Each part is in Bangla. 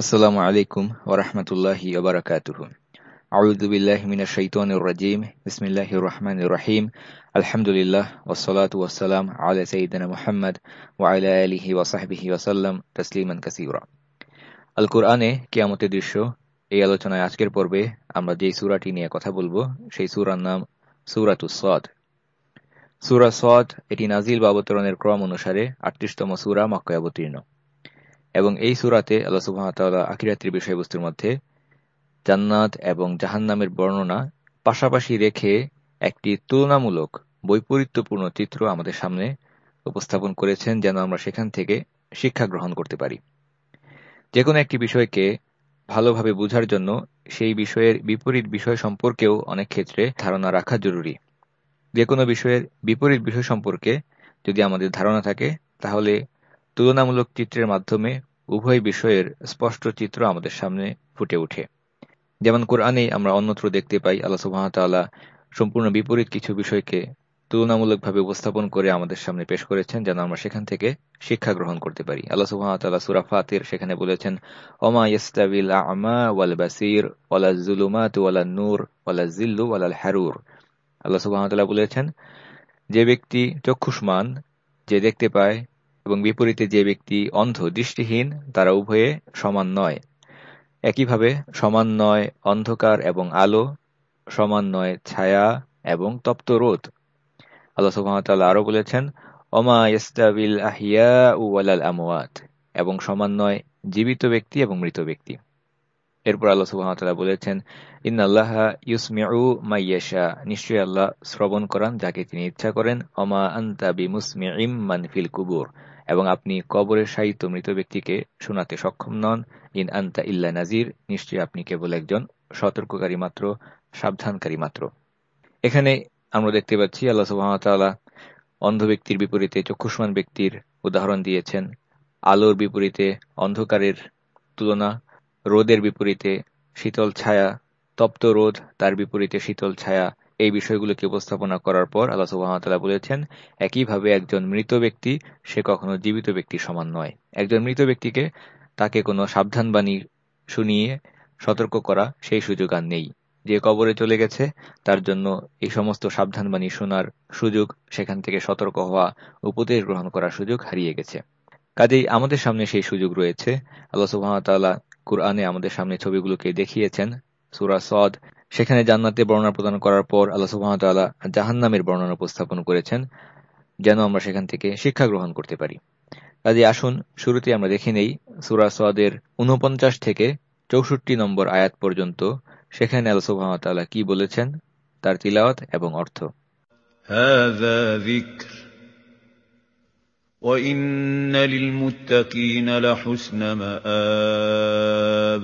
আসসালামু আলাইকুম ওরহমতুল্লাহি রহিম। আলহামদুলিল্লাহ আলা দৃশ্য, এই আলোচনায় আজকের পর্বে আমরা যেই সূরাটি নিয়ে কথা বলব, সেই সূরার নাম সূরাতুস সাদ। সূরা সাদ এটি নাজিল বা অবতরণের ক্রম অনুসারে 38তম সূরা মক্কায় অবতীর্ণ। এবং এই সূরাতে আল্লাহ ওয়া আখিরাতের বিষয়বস্তুর মধ্যে জান্নাত এবং জাহান্নামের বর্ণনা পাশাপাশি রেখে একটি তুলনামূলক বৈপরীত্যপূর্ণ চিত্র আমাদের সামনে উপস্থাপন করেছেন যেন আমরা সেখান থেকে শিক্ষা গ্রহণ করতে পারি। যে কোনো একটি বিষয়কে ভালোভাবে বোঝার জন্য সেই বিষয়ের বিপরীত বিষয় সম্পর্কেও অনেক ক্ষেত্রে ধারণা রাখা জরুরি। যে কোনো বিষয়ের বিপরীত বিষয় সম্পর্কে যদি আমাদের ধারণা থাকে, তাহলে তুলনামূলক চিত্রের মাধ্যমে উভয় বিষয়ের স্পষ্ট চিত্র আমাদের সামনে ফুটে ওঠে। যেমন কোরআনেই আমরা অন্যত্র দেখতে পাই, আল্লাহ সুবাহতাল্লাহ সম্পূর্ণ বিপরীত কিছু বিষয়কে তুলনামূলকভাবে উপস্থাপন করে আমাদের সামনে পেশ করেছেন, যেন আমরা সেখান থেকে শিক্ষা গ্রহণ করতে পারি। আল্লাহ সুবাহতাল্লাহ সুরা ফাতির সেখানে বলেছেন, ওমা ইস্তাবিল আমা ওয়াল বাসির ওয়ালা জুলুমাত ওয়ালা নূর ওয়ালা জিল্লু ওয়ালাল হারুর। আল্লাহ সুবাহতাল্লাহ বলেছেন, যে ব্যক্তি চক্ষুষ্মান, যে দেখতে পায় এবং বিপরীতে যে ব্যক্তি অন্ধ, দৃষ্টিহীন, তারা উভয়ে সমান নয়। একইভাবে সমান নয় অন্ধকার এবং আলো, সমান নয় ছায়া এবং তপ্ত রোদ। আল্লাহ সুহামতাল্লাহ আরও বলেছেন অমা ইস্তাবিল আহিয়া ওয়ালাল আমওয়াত এবং সমান নয় জীবিত ব্যক্তি এবং মৃত ব্যক্তি। এরপর আল্লাহ সুহামতাল্লাহ বলেছেন, ইন্নাল্লাহ ইউসমিউ মাইয়াশা নিশ্চয়ই আল্লাহ শ্রবণ করান যাকে তিনি ইচ্ছা করেন। অমা আন্তা বি মুসমিম মানফিল কুবুর এবং আপনি কবরের সাহিত্য মৃত ব্যক্তিকে শোনাতে সক্ষম নন। ইন আন্তা ইল্লা নাজির নিশ্চয়ই আপনি কেবল একজন সতর্ককারী মাত্র, সাবধানকারী মাত্র। এখানে আমরা দেখতে পাচ্ছি আল্লাহ সুহামতাল্লাহ অন্ধ ব্যক্তির বিপরীতে চক্ষুষ্মান ব্যক্তির উদাহরণ দিয়েছেন। আলোর বিপরীতে অন্ধকারের তুলনা, রোদের বিপরীতে শীতল ছায়া, তপ্ত রোদ, তার বিপরীতে শীতল ছায়া এই বিষয়গুলোকে উপস্থাপনা করার পর আল্লাহ সুবাহতাল্লাহ বলেছেন, একইভাবে একজন মৃত ব্যক্তি, সে কখনো জীবিত ব্যক্তির সমান নয়। একজন মৃত ব্যক্তিকে তাকে কোনো সাবধানবাণী শুনিয়ে সতর্ক করা সেই সুযোগ আর নেই। যে কবরে চলে গেছে, তার জন্য এই সমস্ত সাবধানবাণী শোনার সুযোগ, সেখান থেকে সতর্ক হওয়া, উপদেশ গ্রহণ করার সুযোগ হারিয়ে গেছে। কাজেই আমাদের সামনে সেই সুযোগ রয়েছে। আল্লাহ সুবাহতাল্লাহ কুরআনে আমাদের সামনে ছবিগুলোকে দেখিয়েছেন। সুরা সদ সেখানে জান্নাতের বর্ণনা প্রদান করার পর আল্লাহ সুহামতাল্লাহ জাহান্নামের বর্ণনা উপস্থাপন করেছেন যেন আমরা সেখান থেকে শিক্ষা গ্রহণ করতে পারি কাজে আসুন শুরুতে আমরা দেখে নেই সুরা সদের উনপঞ্চাশ থেকে চৌষট্টি নম্বর আয়াত পর্যন্ত সেখানে আল্লাহ সুহামতাল্লাহ কি বলেছেন তার তিলাওয়াত এবং অর্থ وَإِنَّ لِلْمُتَّقِينَ لَحُسْنَ مَآبٍ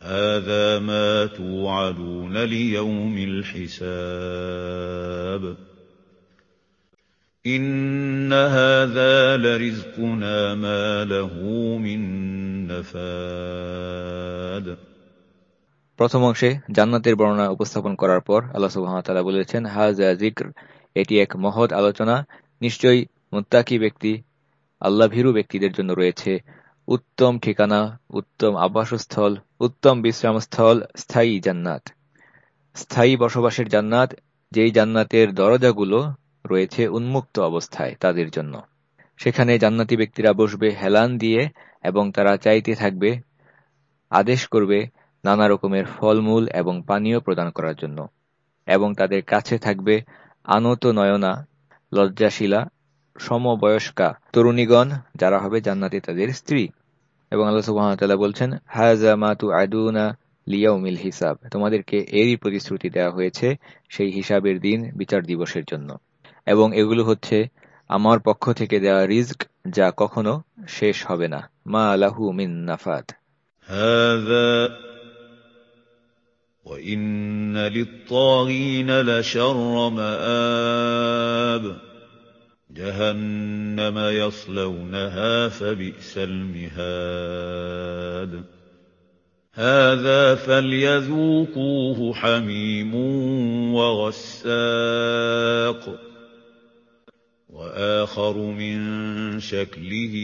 هذا ما توعدون ليوم الحساب إن هذا لرزقنا ما له من نفاد প্রথম অংশে জান্নাতের বর্ণনা উপস্থাপন করার পর আল্লাহ সুবহানাহু বলেছেন হাজা জিক্র এটি এক মহৎ আলোচনা নিশ্চয়ই মুত্তাকি ব্যক্তি আল্লাহ ভীরু ব্যক্তিদের জন্য রয়েছে উত্তম ঠিকানা, উত্তম আবাসস্থল, উত্তম বিশ্রামস্থল, স্থায়ী জান্নাত। স্থায়ী বসবাসের জান্নাত, যেই জান্নাতের দরজাগুলো রয়েছে উন্মুক্ত অবস্থায় তাদের জন্য। সেখানে জান্নাতি ব্যক্তিরা বসবে, হেলান দিয়ে, এবং তারা চাইতে থাকবে, আদেশ করবে নানা রকমের ফলমূল এবং পানীয় প্রদান করার জন্য। এবং তাদের কাছে থাকবে আনত নয়না, লজ্জাশীলা, সমবয়স্কা তরুণীগণ, যারা হবে জান্নাতে তাদের স্ত্রী। এবং আল্লাহ সুবহানাহু বলছেন হাযা মা তুআদুনা লিয়াউমিল হিসাব তোমাদেরকে এরই প্রতিশ্রুতি দেওয়া হয়েছে সেই হিসাবের দিন বিচার দিবসের জন্য এবং এগুলো হচ্ছে আমার পক্ষ থেকে দেওয়া রিজক যা কখনো শেষ হবে না মা লাহু মিন নাফাদ هذا وَإِنَّ لِلطَّاغِينَ لَشَرَّ مَآبٍ جَهَنَّمَ يَصْلَوْنَهَا فَبِئْسَ الْمِهَادُ هَٰذَا فَلْيَذُوقُوهُ حَمِيمٌ وَغَسَّاقٌ وَآخَرُ مِن شَكْلِهِ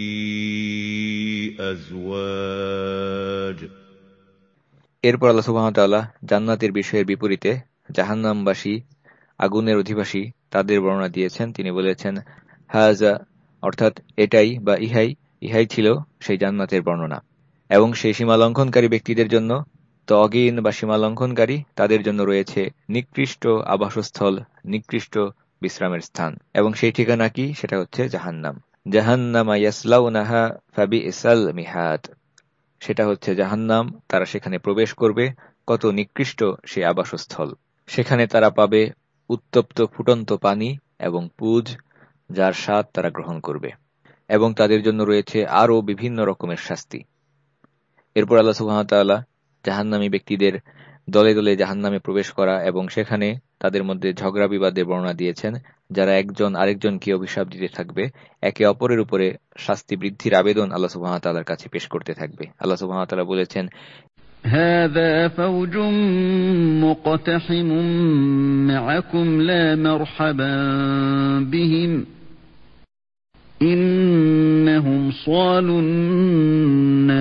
أَزْوَاجٌ এরপর আল্লাহ সুবহানাহু ওয়া তাআলা জান্নাতের বিষয়ের বিপরীতে জাহান্নামবাসী আগুনের অধিবাসী তাদের বর্ণনা দিয়েছেন। তিনি বলেছেন হাজা অর্থাৎ এটাই বা ইহাই ইহাই ছিল সেই জান্নাতের বর্ণনা। এবং সেই সীমালঙ্ঘনকারী ব্যক্তিদের জন্য তগিন বা সীমালঙ্ঘনকারী তাদের জন্য রয়েছে নিকৃষ্ট আবাসস্থল, নিকৃষ্ট বিশ্রামের স্থান। এবং সেই ঠিকানা কি? সেটা হচ্ছে জাহান্নাম। জাহান্নামা ইয়াসলাউনাহা ফাবি ইসাল মিহাদ সেটা হচ্ছে জাহান্নাম, তারা সেখানে প্রবেশ করবে। কত নিকৃষ্ট সে আবাসস্থল। সেখানে তারা পাবে উত্তপ্ত ফুটন্ত পানি এবং পুজ যার স্বাদ তারা গ্রহণ করবে, এবং তাদের জন্য রয়েছে আরও বিভিন্ন রকমের শাস্তি। এরপর আল্লাহ সুহামতাল্লাহ জাহান্নামী ব্যক্তিদের দলে দলে জাহান্নামে প্রবেশ করা এবং সেখানে তাদের মধ্যে ঝগড়া বিবাদের বর্ণনা দিয়েছেন, যারা একজন আরেকজনকে অভিশাপ দিতে থাকবে, একে অপরের উপরে শাস্তি বৃদ্ধির আবেদন আল্লাহ সুবাহতাল্লার কাছে পেশ করতে থাকবে। আল্লাহ সুবাহতাল্লাহ বলেছেন هذا فوج مقتحم معكم لا مرحبا بهم إنهم صالوا النار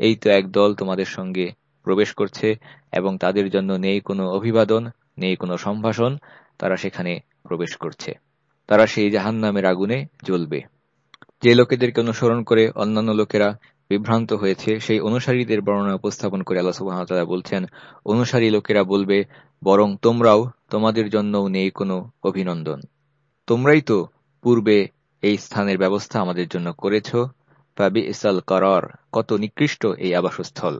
এই তো এক দল তোমাদের সঙ্গে প্রবেশ করছে এবং তাদের জন্য নেই কোনো অভিবাদন নেই কোনো সম্ভাষণ তারা সেখানে প্রবেশ করছে তারা সেই জাহান্নামের আগুনে জ্বলবে যে লোকেদেরকে অনুসরণ করে অন্যান্য লোকেরা বিভ্রান্ত হয়েছে, সেই অনুসারীদের বর্ণনা উপস্থাপন করে আল্লাহ সুবাহতালা বলছেন, অনুসারী লোকেরা বলবে, বরং তোমরাও তোমাদের জন্যও নেই কোনো অভিনন্দন। তোমরাই তো পূর্বে এই স্থানের ব্যবস্থা আমাদের জন্য করেছ। ফাবি ইসাল করার, কত নিকৃষ্ট এই আবাসস্থল।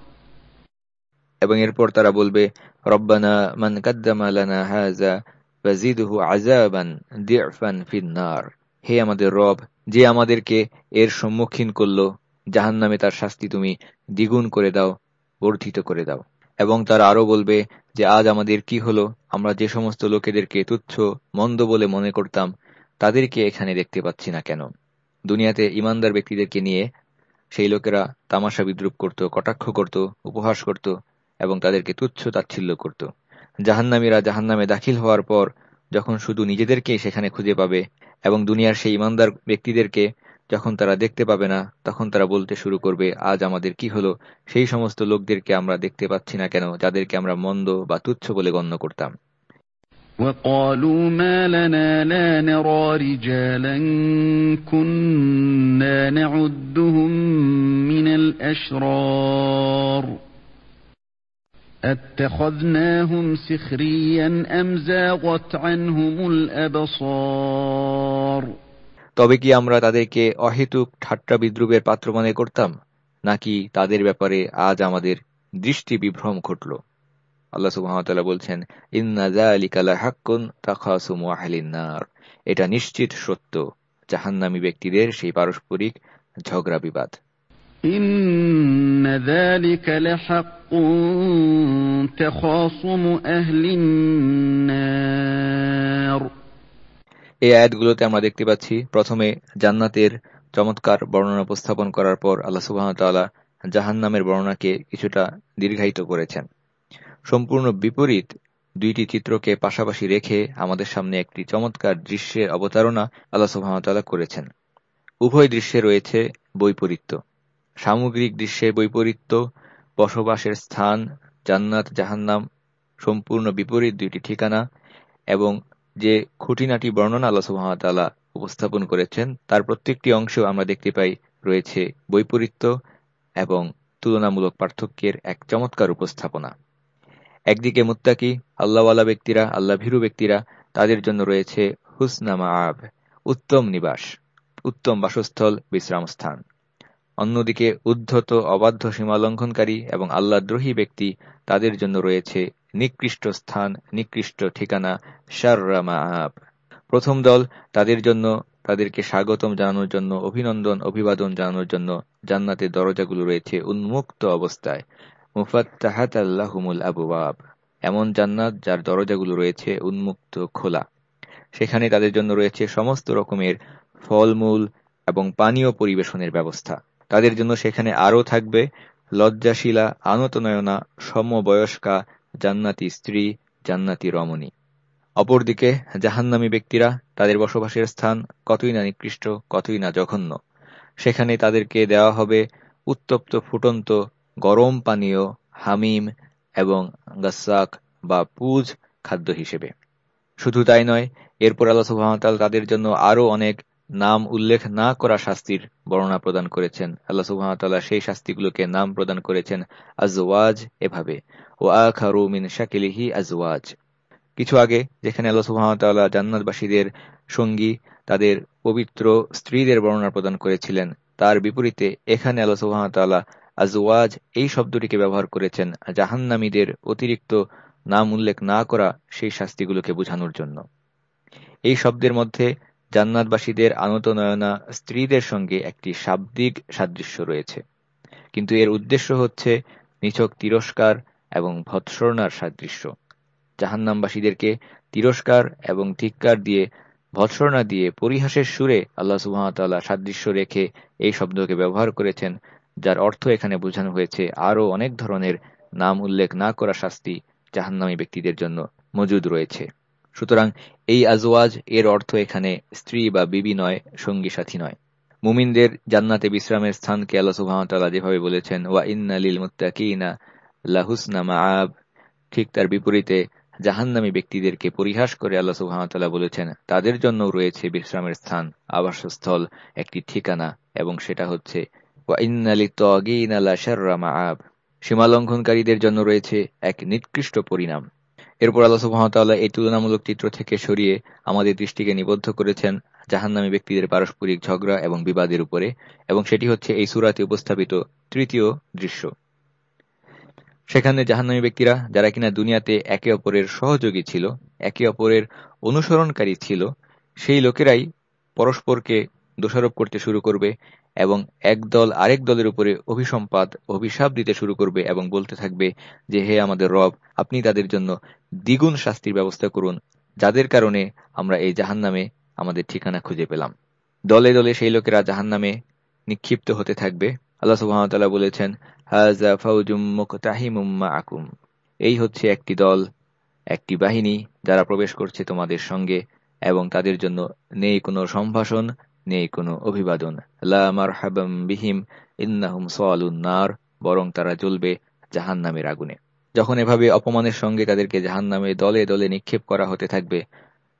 এবং এরপর তারা বলবে, রব্বানা মান কাদ্দামা লানা আযাবান দি'ফান ফিন-নার। হে আমাদের রব, যে আমাদেরকে এর সম্মুখীন করল, জাহান্নামে তার শাস্তি তুমি দ্বিগুণ করে দাও, বর্ধিত করে দাও। এবং তারা আরও বলবে যে, আজ আমাদের কি হলো? আমরা যে সমস্ত লোকেদেরকে তুচ্ছ, মন্দ বলে মনে করতাম, তাদেরকে এখানে দেখতে পাচ্ছি না কেন? দুনিয়াতে ইমানদার ব্যক্তিদেরকে নিয়ে সেই লোকেরা তামাশা বিদ্রুপ করত, কটাক্ষ করত, উপহাস করত এবং তাদেরকে তুচ্ছ তাচ্ছিল্য করত জাহান্নামীরা জাহান্নামে দাখিল হওয়ার পর যখন শুধু নিজেদেরকেই সেখানে খুঁজে পাবে এবং দুনিয়ার সেই ইমানদার ব্যক্তিদেরকে যখন তারা দেখতে পাবে না তখন তারা বলতে শুরু করবে আজ আমাদের কি হলো সেই সমস্ত লোকদেরকে আমরা দেখতে পাচ্ছি না কেন যাদেরকে আমরা মন্দ বা তুচ্ছ বলে গণ্য করতাম وقالوا ما لنا لا نرى رجالا كنا نعدهم من الأشرار أتخذناهم سخريا أم زاغت عنهم الأبصار তবে কি আমরা তাদেরকে অহেতুক ঠাট্টা বিদ্রুপের পাত্র মনে করতাম নাকি তাদের ব্যাপারে আজ আমাদের দৃষ্টি বিভ্রম ঘটল আল্লাহ সুবহানাহু বলছেন ইন্না যালিকা লাহাক্কুন তাখাসুমু আহলিন নার এটা নিশ্চিত সত্য জাহান্নামী ব্যক্তিদের সেই পারস্পরিক ঝগড়া বিবাদ إن ذلك لحق تخاصم أهل النار এই আয়াতগুলোতে আমরা দেখতে পাচ্ছি প্রথমে জান্নাতের চমৎকার বর্ণনা উপস্থাপন করার পর আল্লাহ সুবাহতাল্লাহ জাহান্নামের বর্ণনাকে কিছুটা দীর্ঘায়িত করেছেন সম্পূর্ণ বিপরীত দুইটি চিত্রকে পাশাপাশি রেখে আমাদের সামনে একটি চমৎকার দৃশ্যের অবতারণা আল্লাহ সুবাহতাল্লাহ করেছেন উভয় দৃশ্যে রয়েছে বৈপরীত্য সামগ্রিক দৃশ্যে বৈপরীত্য বসবাসের স্থান, জান্নাত, জাহান্নাম, সম্পূর্ণ বিপরীত দুইটি ঠিকানা এবং যে খুঁটিনাটি বর্ণনা আল্লাহ উপস্থাপন করেছেন, তার প্রত্যেকটি অংশ আমরা দেখতে পাই রয়েছে বৈপরীত্য এবং তুলনামূলক পার্থক্যের এক চমৎকার উপস্থাপনা। একদিকে মুত্তাকি, আল্লাহওয়ালা ব্যক্তিরা আল্লাহ ভীরু ব্যক্তিরা তাদের জন্য রয়েছে হুসনামা আব উত্তম নিবাস, উত্তম বাসস্থল, বিশ্রামস্থান। অন্যদিকে উদ্ধত, অবাধ্য, সীমালঙ্ঘনকারী এবং আল্লাদ্রোহী ব্যক্তি তাদের জন্য রয়েছে নিকৃষ্ট স্থান, নিকৃষ্ট ঠিকানা, শাররা মাআব। প্রথম দল তাদের জন্য, তাদেরকে স্বাগতম জানানোর জন্য, অভিনন্দন, অভিবাদন জানানোর জন্য জান্নাতের দরজাগুলো রয়েছে উন্মুক্ত অবস্থায়। মুফাত্তাহাত আল্লাহুমুল আবুয়াব এমন জান্নাত যার দরজাগুলো রয়েছে উন্মুক্ত, খোলা। সেখানে তাদের জন্য রয়েছে সমস্ত রকমের ফলমূল এবং পানীয় পরিবেশনের ব্যবস্থা। তাদের জন্য সেখানে আরও থাকবে লজ্জাশীলা, আনতনয়না, সমবয়স্কা, জান্নাতি স্ত্রী, জান্নাতি রমণী। অপরদিকে জাহান্নামী ব্যক্তিরা তাদের বসবাসের স্থান কতই না নিকৃষ্ট, কতই না জঘন্য। সেখানে তাদেরকে দেওয়া হবে উত্তপ্ত, ফুটন্ত, গরম পানীয়, হামিম এবং গাসাক বা পুজ খাদ্য হিসেবে। শুধু তাই নয়, এরপর আল্লাহ সুবাহতাল তাদের জন্য আরও অনেক নাম উল্লেখ না করা শাস্তির বর্ণনা প্রদান করেছেন। আল্লাহ সুবাহতাল্লাহ সেই শাস্তিগুলোকে নাম প্রদান করেছেন আজওয়াজ এভাবে। ও আখারু মিন শাকিলিহি আজওয়াজ। কিছু আগে যেখানে আল্লাহ সুবাহতাল্লাহ জান্নাতবাসীদের সঙ্গী, তাদের পবিত্র স্ত্রীদের বর্ণনা প্রদান করেছিলেন, তার বিপরীতে এখানে আল্লাহ সুবাহতাল্লাহ আজওয়াজ এই শব্দটিকে ব্যবহার করেছেন, জাহান্নামীদের অতিরিক্ত নাম উল্লেখ না করা সেই শাস্তিগুলোকে বোঝানোর জন্য। এই শব্দের মধ্যে জান্নাতবাসীদের আনতনয়না স্ত্রীদের সঙ্গে একটি শাব্দিক সাদৃশ্য রয়েছে। কিন্তু এর উদ্দেশ্য হচ্ছে নিছক তিরস্কার এবং ভৎসর্ণার সাদৃশ্য। জাহান্নামবাসীদেরকে তিরস্কার এবং ধিক্কার দিয়ে ভৎসর্ণা দিয়ে পরিহাসের সুরে আল্লাহ সুহামতাল্লাহ সাদৃশ্য রেখে এই শব্দকে ব্যবহার করেছেন, যার অর্থ এখানে বোঝানো হয়েছে আরও অনেক ধরনের নাম উল্লেখ না করা শাস্তি জাহান্নামী ব্যক্তিদের জন্য মজুদ রয়েছে। সুতরাং এই আজওয়াজ এর অর্থ এখানে স্ত্রী বা বিবি নয়, সঙ্গী সাথী নয়। মুমিনদের জান্নাতে বিশ্রামের স্থানকে আল্লাহ সুহামতাল্লাহ যেভাবে বলেছেন, ওয়া ইন্নালিল মুত্তাকিনা লাহুসনা মাআব ঠিক তার বিপরীতে জাহান্নামী ব্যক্তিদেরকে পরিহাস করে আল্লাহ সুহামতাল্লাহ বলেছেন, তাদের জন্য রয়েছে বিশ্রামের স্থান, আবাসস্থল, একটি ঠিকানা, এবং সেটা হচ্ছে, ওয়া ইন্নালি তগিনা লা শাররা মাআব সীমালঙ্ঘনকারীদের জন্য রয়েছে এক নিকৃষ্ট পরিণাম। এরপর আল্লাহ সুহামতাল্লাহ এই তুলনামূলক চিত্র থেকে সরিয়ে আমাদের দৃষ্টিকে নিবদ্ধ করেছেন জাহান্নামী ব্যক্তিদের পারস্পরিক ঝগড়া এবং বিবাদের উপরে, এবং সেটি হচ্ছে এই সুরাতে উপস্থাপিত তৃতীয় দৃশ্য। সেখানে জাহান্নামী ব্যক্তিরা, যারা কিনা দুনিয়াতে একে অপরের সহযোগী ছিল, একে অপরের অনুসরণকারী ছিল, সেই লোকেরাই পরস্পরকে দোষারোপ করতে শুরু করবে এবং এক দল আরেক দলের উপরে অভিসম্পাদ অভিশাপ দিতে শুরু করবে এবং বলতে থাকবে যে, হে আমাদের রব, আপনি তাদের জন্য দ্বিগুণ শাস্তির ব্যবস্থা করুন, যাদের কারণে আমরা এই জাহান নামে আমাদের ঠিকানা খুঁজে পেলাম। দলে দলে সেই লোকেরা জাহান নামে নিক্ষিপ্ত হতে থাকবে। আল্লাহ সুহামতাল্লাহ বলেছেন হাজা ফাউজুম মুকতাহিমুম্মা আকুম এই হচ্ছে একটি দল, একটি বাহিনী যারা প্রবেশ করছে তোমাদের সঙ্গে এবং তাদের জন্য নেই কোনো সম্ভাষণ নেই কোনো অভিবাদন। লা বিহিম, ইন্নাহুম সোয়ালুন নার, বরং তারা জ্বলবে জাহান নামের আগুনে। যখন এভাবে অপমানের সঙ্গে তাদেরকে জাহান নামে দলে দলে নিক্ষেপ করা হতে থাকবে,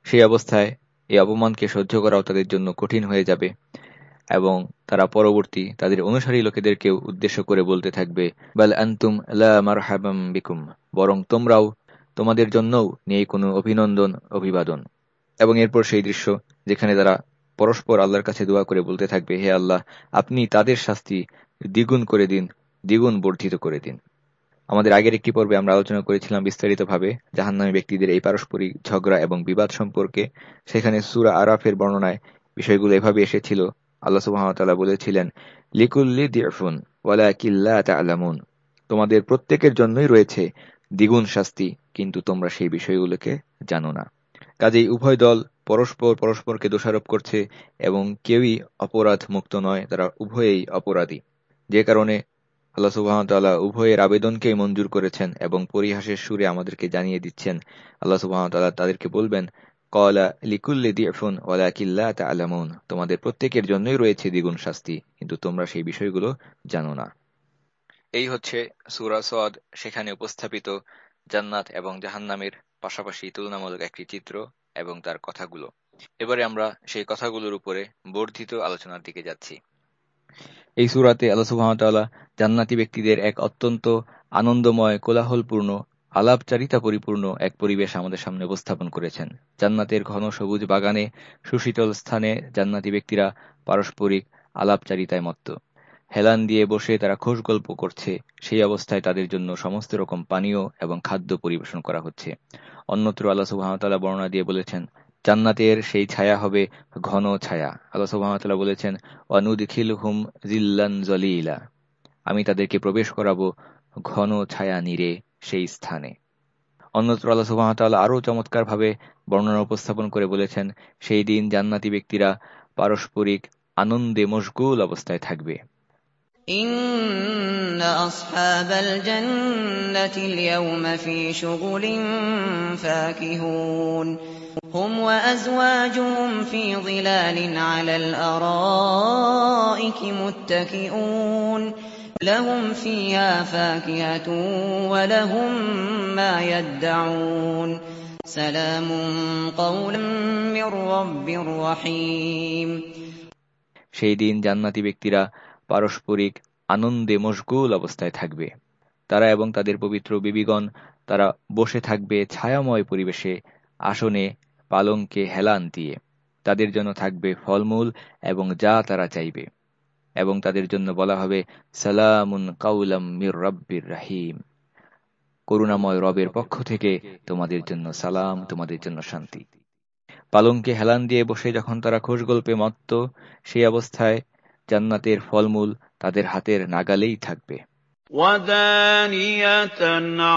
সেই অবস্থায় এই অপমানকে সহ্য করাও তাদের জন্য কঠিন হয়ে যাবে এবং তারা পরবর্তী তাদের অনুসারী লোকেদেরকেও উদ্দেশ্য করে বলতে থাকবে বিকুম, বরং তোমরাও তোমাদের জন্যও নেই কোনো অভিনন্দন, অভিবাদন। এবং এরপর সেই দৃশ্য যেখানে তারা পরস্পর আল্লাহর কাছে দোয়া করে বলতে থাকবে, হে আল্লাহ, আপনি তাদের শাস্তি দ্বিগুণ করে দিন, দ্বিগুণ বর্ধিত করে দিন। আমাদের আগের একটি পর্বে আমরা আলোচনা করেছিলাম বিস্তারিতভাবে জাহান্নামী ব্যক্তিদের এই পারস্পরিক ঝগড়া এবং বিবাদ সম্পর্কে। সেখানে সুরা আরাফের বর্ণনায় বিষয়গুলো এভাবে এসেছিল। আল্লাহ সুবাহতাল্লাহ বলেছিলেন, লিকুল্লি দিয়ফুন ওয়ালা তোমাদের প্রত্যেকের জন্যই রয়েছে দ্বিগুণ শাস্তি, কিন্তু তোমরা সেই বিষয়গুলোকে জানো না। কাজেই উভয় দল পরস্পর পরস্পরকে দোষারোপ করছে এবং কেউই অপরাধ মুক্ত নয়, তারা উভয়েই অপরাধী। যে কারণে আল্লাহ সুবাহতাল্লাহ উভয়ের আবেদনকেই মঞ্জুর করেছেন এবং পরিহাসের সুরে আমাদেরকে জানিয়ে দিচ্ছেন। আল্লাহ সুবাহতাল্লাহ তাদেরকে বলবেন কলা লিকুল্লি দিয়ফুন ওলা কিল্লা তা আলামুন তোমাদের প্রত্যেকের জন্যই রয়েছে দ্বিগুণ শাস্তি, কিন্তু তোমরা সেই বিষয়গুলো জানো না। এই হচ্ছে সুরা সদ সেখানে উপস্থাপিত জান্নাত এবং জাহান্নামের পাশাপাশি তুলনামূলক একটি চিত্র। এবং তার কথাগুলো। এবারে আমরা সেই কথাগুলোর উপরে বর্ধিত আলোচনার দিকে যাচ্ছি। এই সুরাতে আল্লাহ সুহামতাল্লাহ জান্নাতি ব্যক্তিদের এক অত্যন্ত আনন্দময়, কোলাহলপূর্ণ আলাপচারিতা পরিপূর্ণ এক পরিবেশ আমাদের সামনে উপস্থাপন করেছেন। জান্নাতের ঘন সবুজ বাগানে সুশীতল স্থানে জান্নাতি ব্যক্তিরা পারস্পরিক আলাপচারিতায় মত্ত। হেলান দিয়ে বসে তারা খোশ গল্প করছে। সেই অবস্থায় তাদের জন্য সমস্ত রকম পানীয় এবং খাদ্য পরিবেশন করা হচ্ছে। অন্যত্র আল্লাহ সুবাহতাল্লাহ বর্ণনা দিয়ে বলেছেন, জান্নাতের সেই ছায়া হবে ঘন ছায়া। আল্লাহ সুবাহতাল্লাহ বলেছেন অনুদিখিল হুম জিল্লান জলিলা আমি তাদেরকে প্রবেশ করাবো ঘন ছায়া নিরে সেই স্থানে। অন্যত্র আল্লাহ সুবাহতাল্লাহ আরও চমৎকারভাবে বর্ণনা উপস্থাপন করে বলেছেন, সেই দিন জান্নাতি ব্যক্তিরা পারস্পরিক আনন্দে মশগুল অবস্থায় থাকবে। إن أصحاب الجنة اليوم في شغل فاكهون هم وأزواجهم في ظلال على الأرائك متكئون لهم فيها فاكهة ولهم ما يدعون سلام قولا من رب رحيم সেই দিন জান্নাতি ব্যক্তিরা পারস্পরিক আনন্দে মশগুল অবস্থায় থাকবে। তারা এবং তাদের পবিত্র বিবিগণ তারা বসে থাকবে ছায়াময় পরিবেশে, আসনে পালঙ্কে হেলান দিয়ে। তাদের জন্য থাকবে ফলমূল এবং যা তারা চাইবে। এবং তাদের জন্য বলা হবে, সালামুন কাউলাম মির রব্বির রাহিম। করুণাময় রবের পক্ষ থেকে তোমাদের জন্য সালাম, তোমাদের জন্য শান্তি। পালঙ্কে হেলান দিয়ে বসে যখন তারা খোশ গল্পে মত্ত, সেই অবস্থায় জান্নাতের ফলমূল তাদের হাতের নাগালেই থাকবে ودانية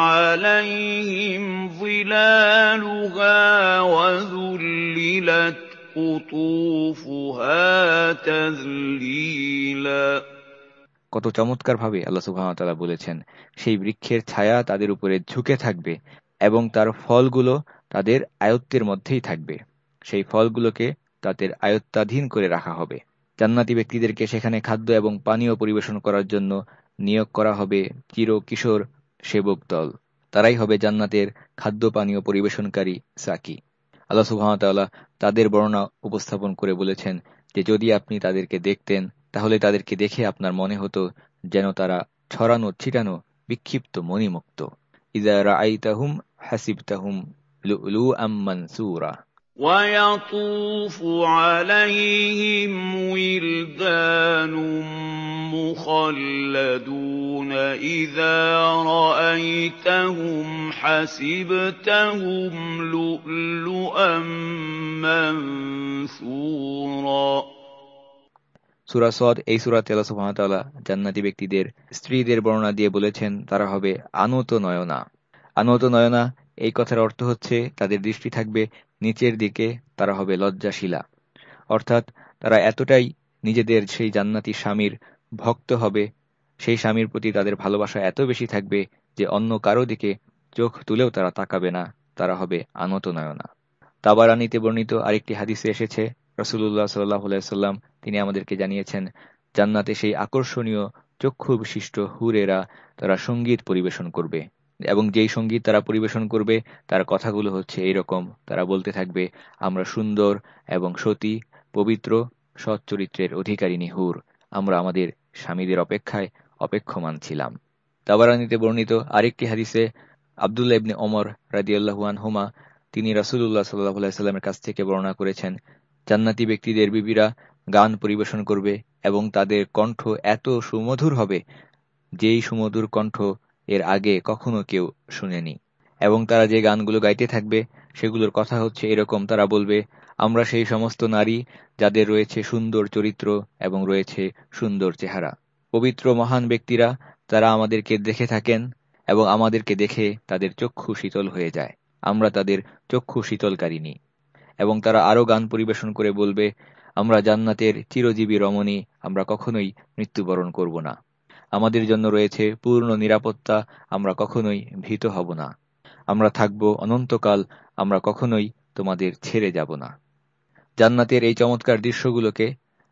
عليهم ظلالها وذللت قطوفها تذليلا কত চমৎকারভাবে আল্লাহ সুবহানাহু বলেছেন সেই বৃক্ষের ছায়া তাদের উপরে ঝুঁকে থাকবে এবং তার ফলগুলো তাদের আয়ত্তের মধ্যেই থাকবে সেই ফলগুলোকে তাদের আয়ত্তাধীন করে রাখা হবে জান্নাতি ব্যক্তিদেরকে সেখানে খাদ্য এবং পানীয় পরিবেশন করার জন্য নিয়োগ করা হবে চির কিশোর সেবক দল। তারাই হবে জান্নাতের খাদ্য, পানীয় পরিবেশনকারী সাকি। আল্লাহ সুহামতাল্লাহ তাদের বর্ণনা উপস্থাপন করে বলেছেন যে, যদি আপনি তাদেরকে দেখতেন, তাহলে তাদেরকে দেখে আপনার মনে হতো যেন তারা ছড়ানো, ছিটানো, বিক্ষিপ্ত মণিমুক্ত। ইদারা আইতাহুম হাসিবতাহুম লু আম্মান ويطوف عليهم ولدان مخلدون إذا رأيتهم حسبتهم لؤلؤا منثورا সুরা সদ এই সুরাতে আল্লাহ সুবহানাহু জান্নাতি ব্যক্তিদের স্ত্রীদের বর্ণনা দিয়ে বলেছেন তারা হবে আনত নয়না আনত নয়না এই কথার অর্থ হচ্ছে তাদের দৃষ্টি থাকবে নিচের দিকে তারা হবে লজ্জাশীলা। অর্থাৎ তারা এতটাই নিজেদের সেই জান্নাতি স্বামীর ভক্ত হবে, সেই স্বামীর প্রতি তাদের ভালোবাসা এত বেশি থাকবে যে অন্য কারও দিকে চোখ তুলেও তারা তাকাবে না, তারা হবে আনত নয়না তাবারানিতে বর্ণিত আরেকটি হাদিসে এসেছে রসুল্লাহ সাল্লাম তিনি আমাদেরকে জানিয়েছেন, জান্নাতে সেই আকর্ষণীয় চক্ষু বিশিষ্ট হুরেরা তারা সংগীত পরিবেশন করবে। এবং যেই সংগীত তারা পরিবেশন করবে, তার কথাগুলো হচ্ছে এইরকম। তারা বলতে থাকবে, আমরা সুন্দর এবং সতী, পবিত্র, সৎ চরিত্রের অধিকারিণী হুর। আমরা আমাদের স্বামীদের অপেক্ষায় অপেক্ষমান ছিলাম। তাবারানিতে বর্ণিত আরেকটি হাদিসে আবদুল্লাহ ইবনে ওমর রাদিয়াল্লাহুয়ান হুমা তিনি রাসুল্লাহ সাল্লাহ সাল্লামের কাছ থেকে বর্ণনা করেছেন, জান্নাতি ব্যক্তিদের বিবিরা গান পরিবেশন করবে এবং তাদের কণ্ঠ এত সুমধুর হবে, যেই সুমধুর কণ্ঠ এর আগে কখনো কেউ শুনেনি। এবং তারা যে গানগুলো গাইতে থাকবে, সেগুলোর কথা হচ্ছে এরকম। তারা বলবে, আমরা সেই সমস্ত নারী যাদের রয়েছে সুন্দর চরিত্র এবং রয়েছে সুন্দর চেহারা। পবিত্র, মহান ব্যক্তিরা, তারা আমাদেরকে দেখে থাকেন এবং আমাদেরকে দেখে তাদের চক্ষু শীতল হয়ে যায়। আমরা তাদের চক্ষু শীতলকারিনী এবং তারা আরও গান পরিবেশন করে বলবে, আমরা জান্নাতের চিরজীবী রমণী, আমরা কখনোই মৃত্যুবরণ করব না। আমাদের জন্য রয়েছে পূর্ণ নিরাপত্তা, আমরা কখনোই ভীত হব না। আমরা থাকব অনন্তকাল, আমরা কখনোই তোমাদের ছেড়ে যাব না। জান্নাতের এই চমৎকার দৃশ্যগুলোকে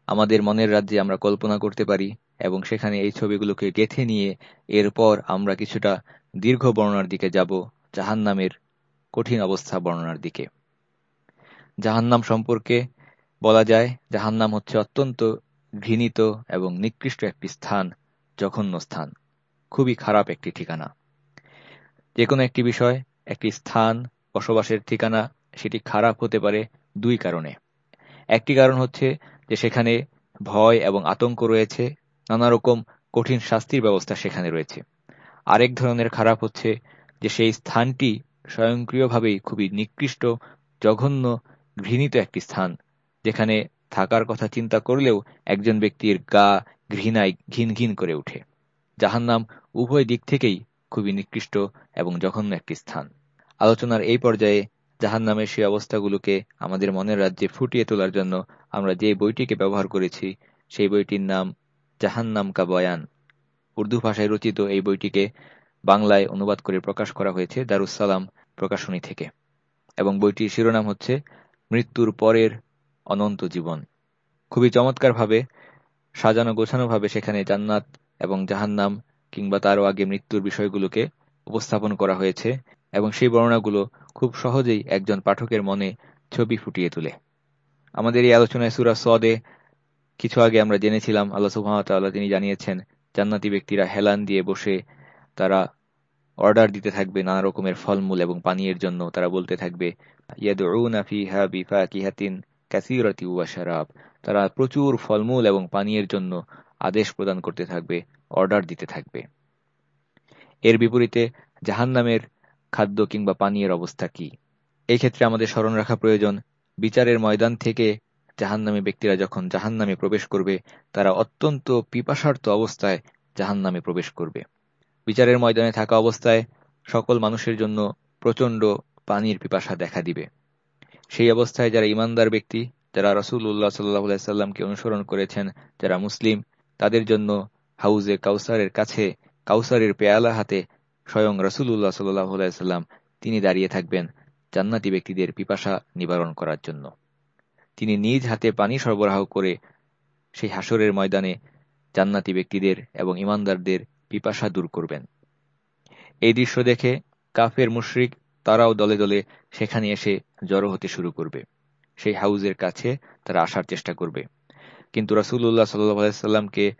আমাদের মনের রাজ্যে আমরা কল্পনা করতে পারি এবং সেখানে এই ছবিগুলোকে গেথে নিয়ে এরপর আমরা কিছুটা দীর্ঘ বর্ণনার দিকে যাব, জাহান্নামের কঠিন অবস্থা বর্ণনার দিকে। জাহান্নাম সম্পর্কে বলা যায়, জাহান্নাম হচ্ছে অত্যন্ত ঘৃণিত এবং নিকৃষ্ট একটি স্থান। জঘন্য স্থান। খুবই খারাপ একটি ঠিকানা। যে কোনো একটি বিষয়, একটি স্থান, বসবাসের ঠিকানা, সেটি খারাপ হতে পারে দুই কারণে। একটি কারণ হচ্ছে যে সেখানে ভয় এবং আতঙ্ক রয়েছে নানা রকম কঠিন শাস্তির ব্যবস্থা সেখানে রয়েছে। আরেক ধরনের খারাপ হচ্ছে যে সেই স্থানটি স্বয়ংক্রিয়ভাবেই খুবই নিকৃষ্ট, জঘন্য, ঘৃণিত একটি স্থান, যেখানে থাকার কথা চিন্তা করলেও একজন ব্যক্তির গা ঘৃণায় ঘিন ঘিন করে ওঠে। জাহান্নাম উভয় দিক থেকেই খুবই নিকৃষ্ট এবং জঘন্য একটি স্থান। আলোচনার এই পর্যায়ে জাহান্নামের সেই অবস্থাগুলোকে আমাদের মনের রাজ্যে ফুটিয়ে তোলার জন্য আমরা যে বইটিকে ব্যবহার করেছি, সেই বইটির নাম জাহান্নাম কা বয়ান। উর্দু ভাষায় রচিত এই বইটিকে বাংলায় অনুবাদ করে প্রকাশ করা হয়েছে দারুসালাম প্রকাশনী থেকে। এবং বইটির শিরোনাম হচ্ছে, মৃত্যুর পরের অনন্ত জীবন। খুবই চমৎকারভাবে সাজানো গোছানোভাবে সেখানে জান্নাত এবং জাহান্নাম কিংবা তারও আগে মৃত্যুর বিষয়গুলোকে উপস্থাপন করা হয়েছে এবং সেই বর্ণনাগুলো খুব সহজেই একজন পাঠকের মনে ছবি ফুটিয়ে তোলে। আমাদের এই আলোচনায় সুরা সদে কিছু আগে আমরা জেনেছিলাম, আল্লাহ সুহামতাল্লাহ তিনি জানিয়েছেন, জান্নাতি ব্যক্তিরা হেলান দিয়ে বসে তারা অর্ডার দিতে থাকবে নানা রকমের ফলমূল এবং পানীয়ের জন্য। তারা বলতে থাকবে তারা প্রচুর ফলমূল এবং পানীয়ের জন্য আদেশ প্রদান করতে থাকবে, অর্ডার দিতে থাকবে। এর বিপরীতে, জাহান্নামের খাদ্য কিংবা পানীয়ের অবস্থা কি? এই ক্ষেত্রে আমাদের স্মরণ রাখা প্রয়োজন, বিচারের ময়দান থেকে জাহান্নামী ব্যক্তিরা যখন জাহান্নামে প্রবেশ করবে, তারা অত্যন্ত পিপাসার্থ অবস্থায় জাহান্নামে প্রবেশ করবে। বিচারের ময়দানে থাকা অবস্থায় সকল মানুষের জন্য প্রচণ্ড পানির পিপাসা দেখা দিবে। সেই অবস্থায় যারা ইমানদার ব্যক্তি যারা রসুল উল্লাহ সাল্লাহ সাল্লামকে অনুসরণ করেছেন, যারা মুসলিম, তাদের জন্য হাউজে কাউসারের কাছে, কাউসারের পেয়ালা হাতে স্বয়ং রসুল্লাহ সাল্লাহ সাল্লাম তিনি দাঁড়িয়ে থাকবেন জান্নাতি ব্যক্তিদের পিপাসা নিবারণ করার জন্য। তিনি নিজ হাতে পানি সরবরাহ করে সেই হাসরের ময়দানে জান্নাতি ব্যক্তিদের এবং ইমানদারদের পিপাসা দূর করবেন। এই দৃশ্য দেখে কাফের মুশরিক তারাও দলে দলে সেখানে এসে জড়ো হতে শুরু করবে। সেই হাউজের কাছে তারা আসার চেষ্টা করবে। কিন্তু রাসুল্লাহ সাল্লাহামকে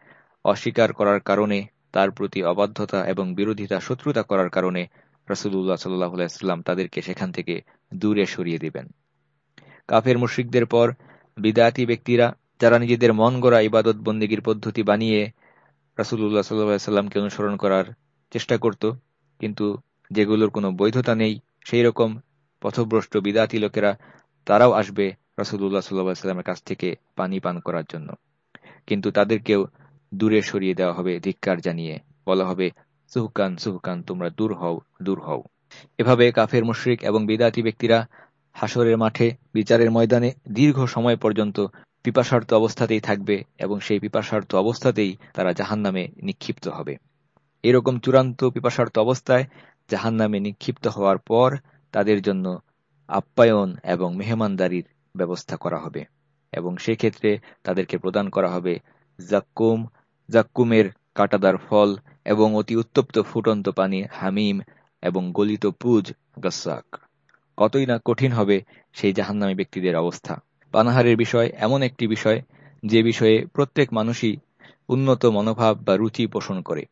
অস্বীকার করার কারণে, তার প্রতি অবাধ্যতা এবং বিরোধিতা, শত্রুতা করার কারণে রাসুল্লাহ সাল্লাহাম তাদেরকে সেখান থেকে দূরে সরিয়ে দিবেন। কাফের মুশ্রিকদের পর বিদায়াতি ব্যক্তিরা, যারা নিজেদের মন গড়া ইবাদত বন্দীগীর পদ্ধতি বানিয়ে রাসুল্লাহ সাল্লাহামকে অনুসরণ করার চেষ্টা করত, কিন্তু যেগুলোর কোনো বৈধতা নেই, সেই রকম পথভ্রষ্ট বিদাতি লোকেরা তারাও আসবে রাসুল্লাহ সাল্লাহামের কাছ থেকে পানি পান করার জন্য। কিন্তু তাদেরকেও দূরে সরিয়ে দেওয়া হবে, ধিক্কার জানিয়ে। বলা হবে, সুহকান সুহকান, তোমরা দূর হও দূর হও। এভাবে কাফের, মুশ্রিক এবং বিদাতি ব্যক্তিরা হাসরের মাঠে, বিচারের ময়দানে দীর্ঘ সময় পর্যন্ত পিপাসার্থ অবস্থাতেই থাকবে এবং সেই পিপাসার্থ অবস্থাতেই তারা জাহান নামে নিক্ষিপ্ত হবে। এরকম চূড়ান্ত পিপাসার্থ অবস্থায় জাহান নামে নিক্ষিপ্ত হওয়ার পর তাদের জন্য আপ্যায়ন এবং মেহমানদারির ব্যবস্থা করা হবে এবং সেক্ষেত্রে তাদেরকে প্রদান করা হবে জাক্কুম, জাক্কুমের কাটাদার ফল এবং অতি উত্তপ্ত ফুটন্ত পানি, হামিম এবং গলিত পুজ, গসাক। কতই না কঠিন হবে সেই জাহান্নামী ব্যক্তিদের অবস্থা। পানাহারের বিষয় এমন একটি বিষয়, যে বিষয়ে প্রত্যেক মানুষই উন্নত মনোভাব বা রুচি পোষণ করে।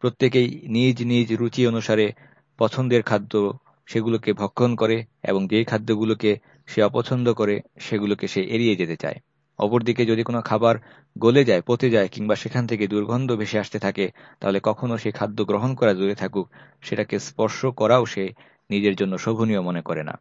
প্রত্যেকেই নিজ নিজ রুচি অনুসারে পছন্দের খাদ্য সেগুলোকে ভক্ষণ করে এবং যেই খাদ্যগুলোকে সে অপছন্দ করে সেগুলোকে সে এড়িয়ে যেতে চায়। অপরদিকে যদি কোনো খাবার গলে যায়, পচে যায় কিংবা সেখান থেকে দুর্গন্ধ ভেসে আসতে থাকে, তাহলে কখনো সে খাদ্য গ্রহণ করা দূরে থাকুক। সেটাকে স্পর্শ করাও সে নিজের জন্য শোভনীয় মনে করে না।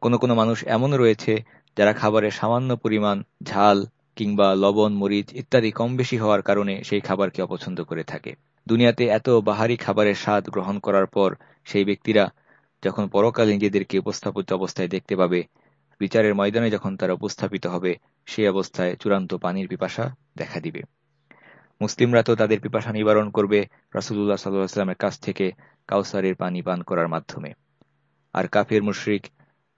কোনো কোনো মানুষ এমন রয়েছে যারা খাবারে সামান্য পরিমাণ ঝাল কিংবা লবণ, মরিচ ইত্যাদি কম বেশি হওয়ার কারণে সেই খাবারকে অপছন্দ করে থাকে। দুনিয়াতে এত বাহারি খাবারের স্বাদ গ্রহণ করার পর সেই ব্যক্তিরা যখন পরকালে নিজেদেরকে উপস্থাপিত অবস্থায় দেখতে পাবে, বিচারের ময়দানে যখন তারা উপস্থাপিত হবে, সেই অবস্থায় চূড়ান্ত পানির পিপাসা দেখা দিবে। মুসলিমরা তো তাদের পিপাসা নিবারণ করবে রাসুল্লাহ সাল্লাহামের কাছ থেকে কাউসারের পানি পান করার মাধ্যমে। আর কাফের, মুশরিক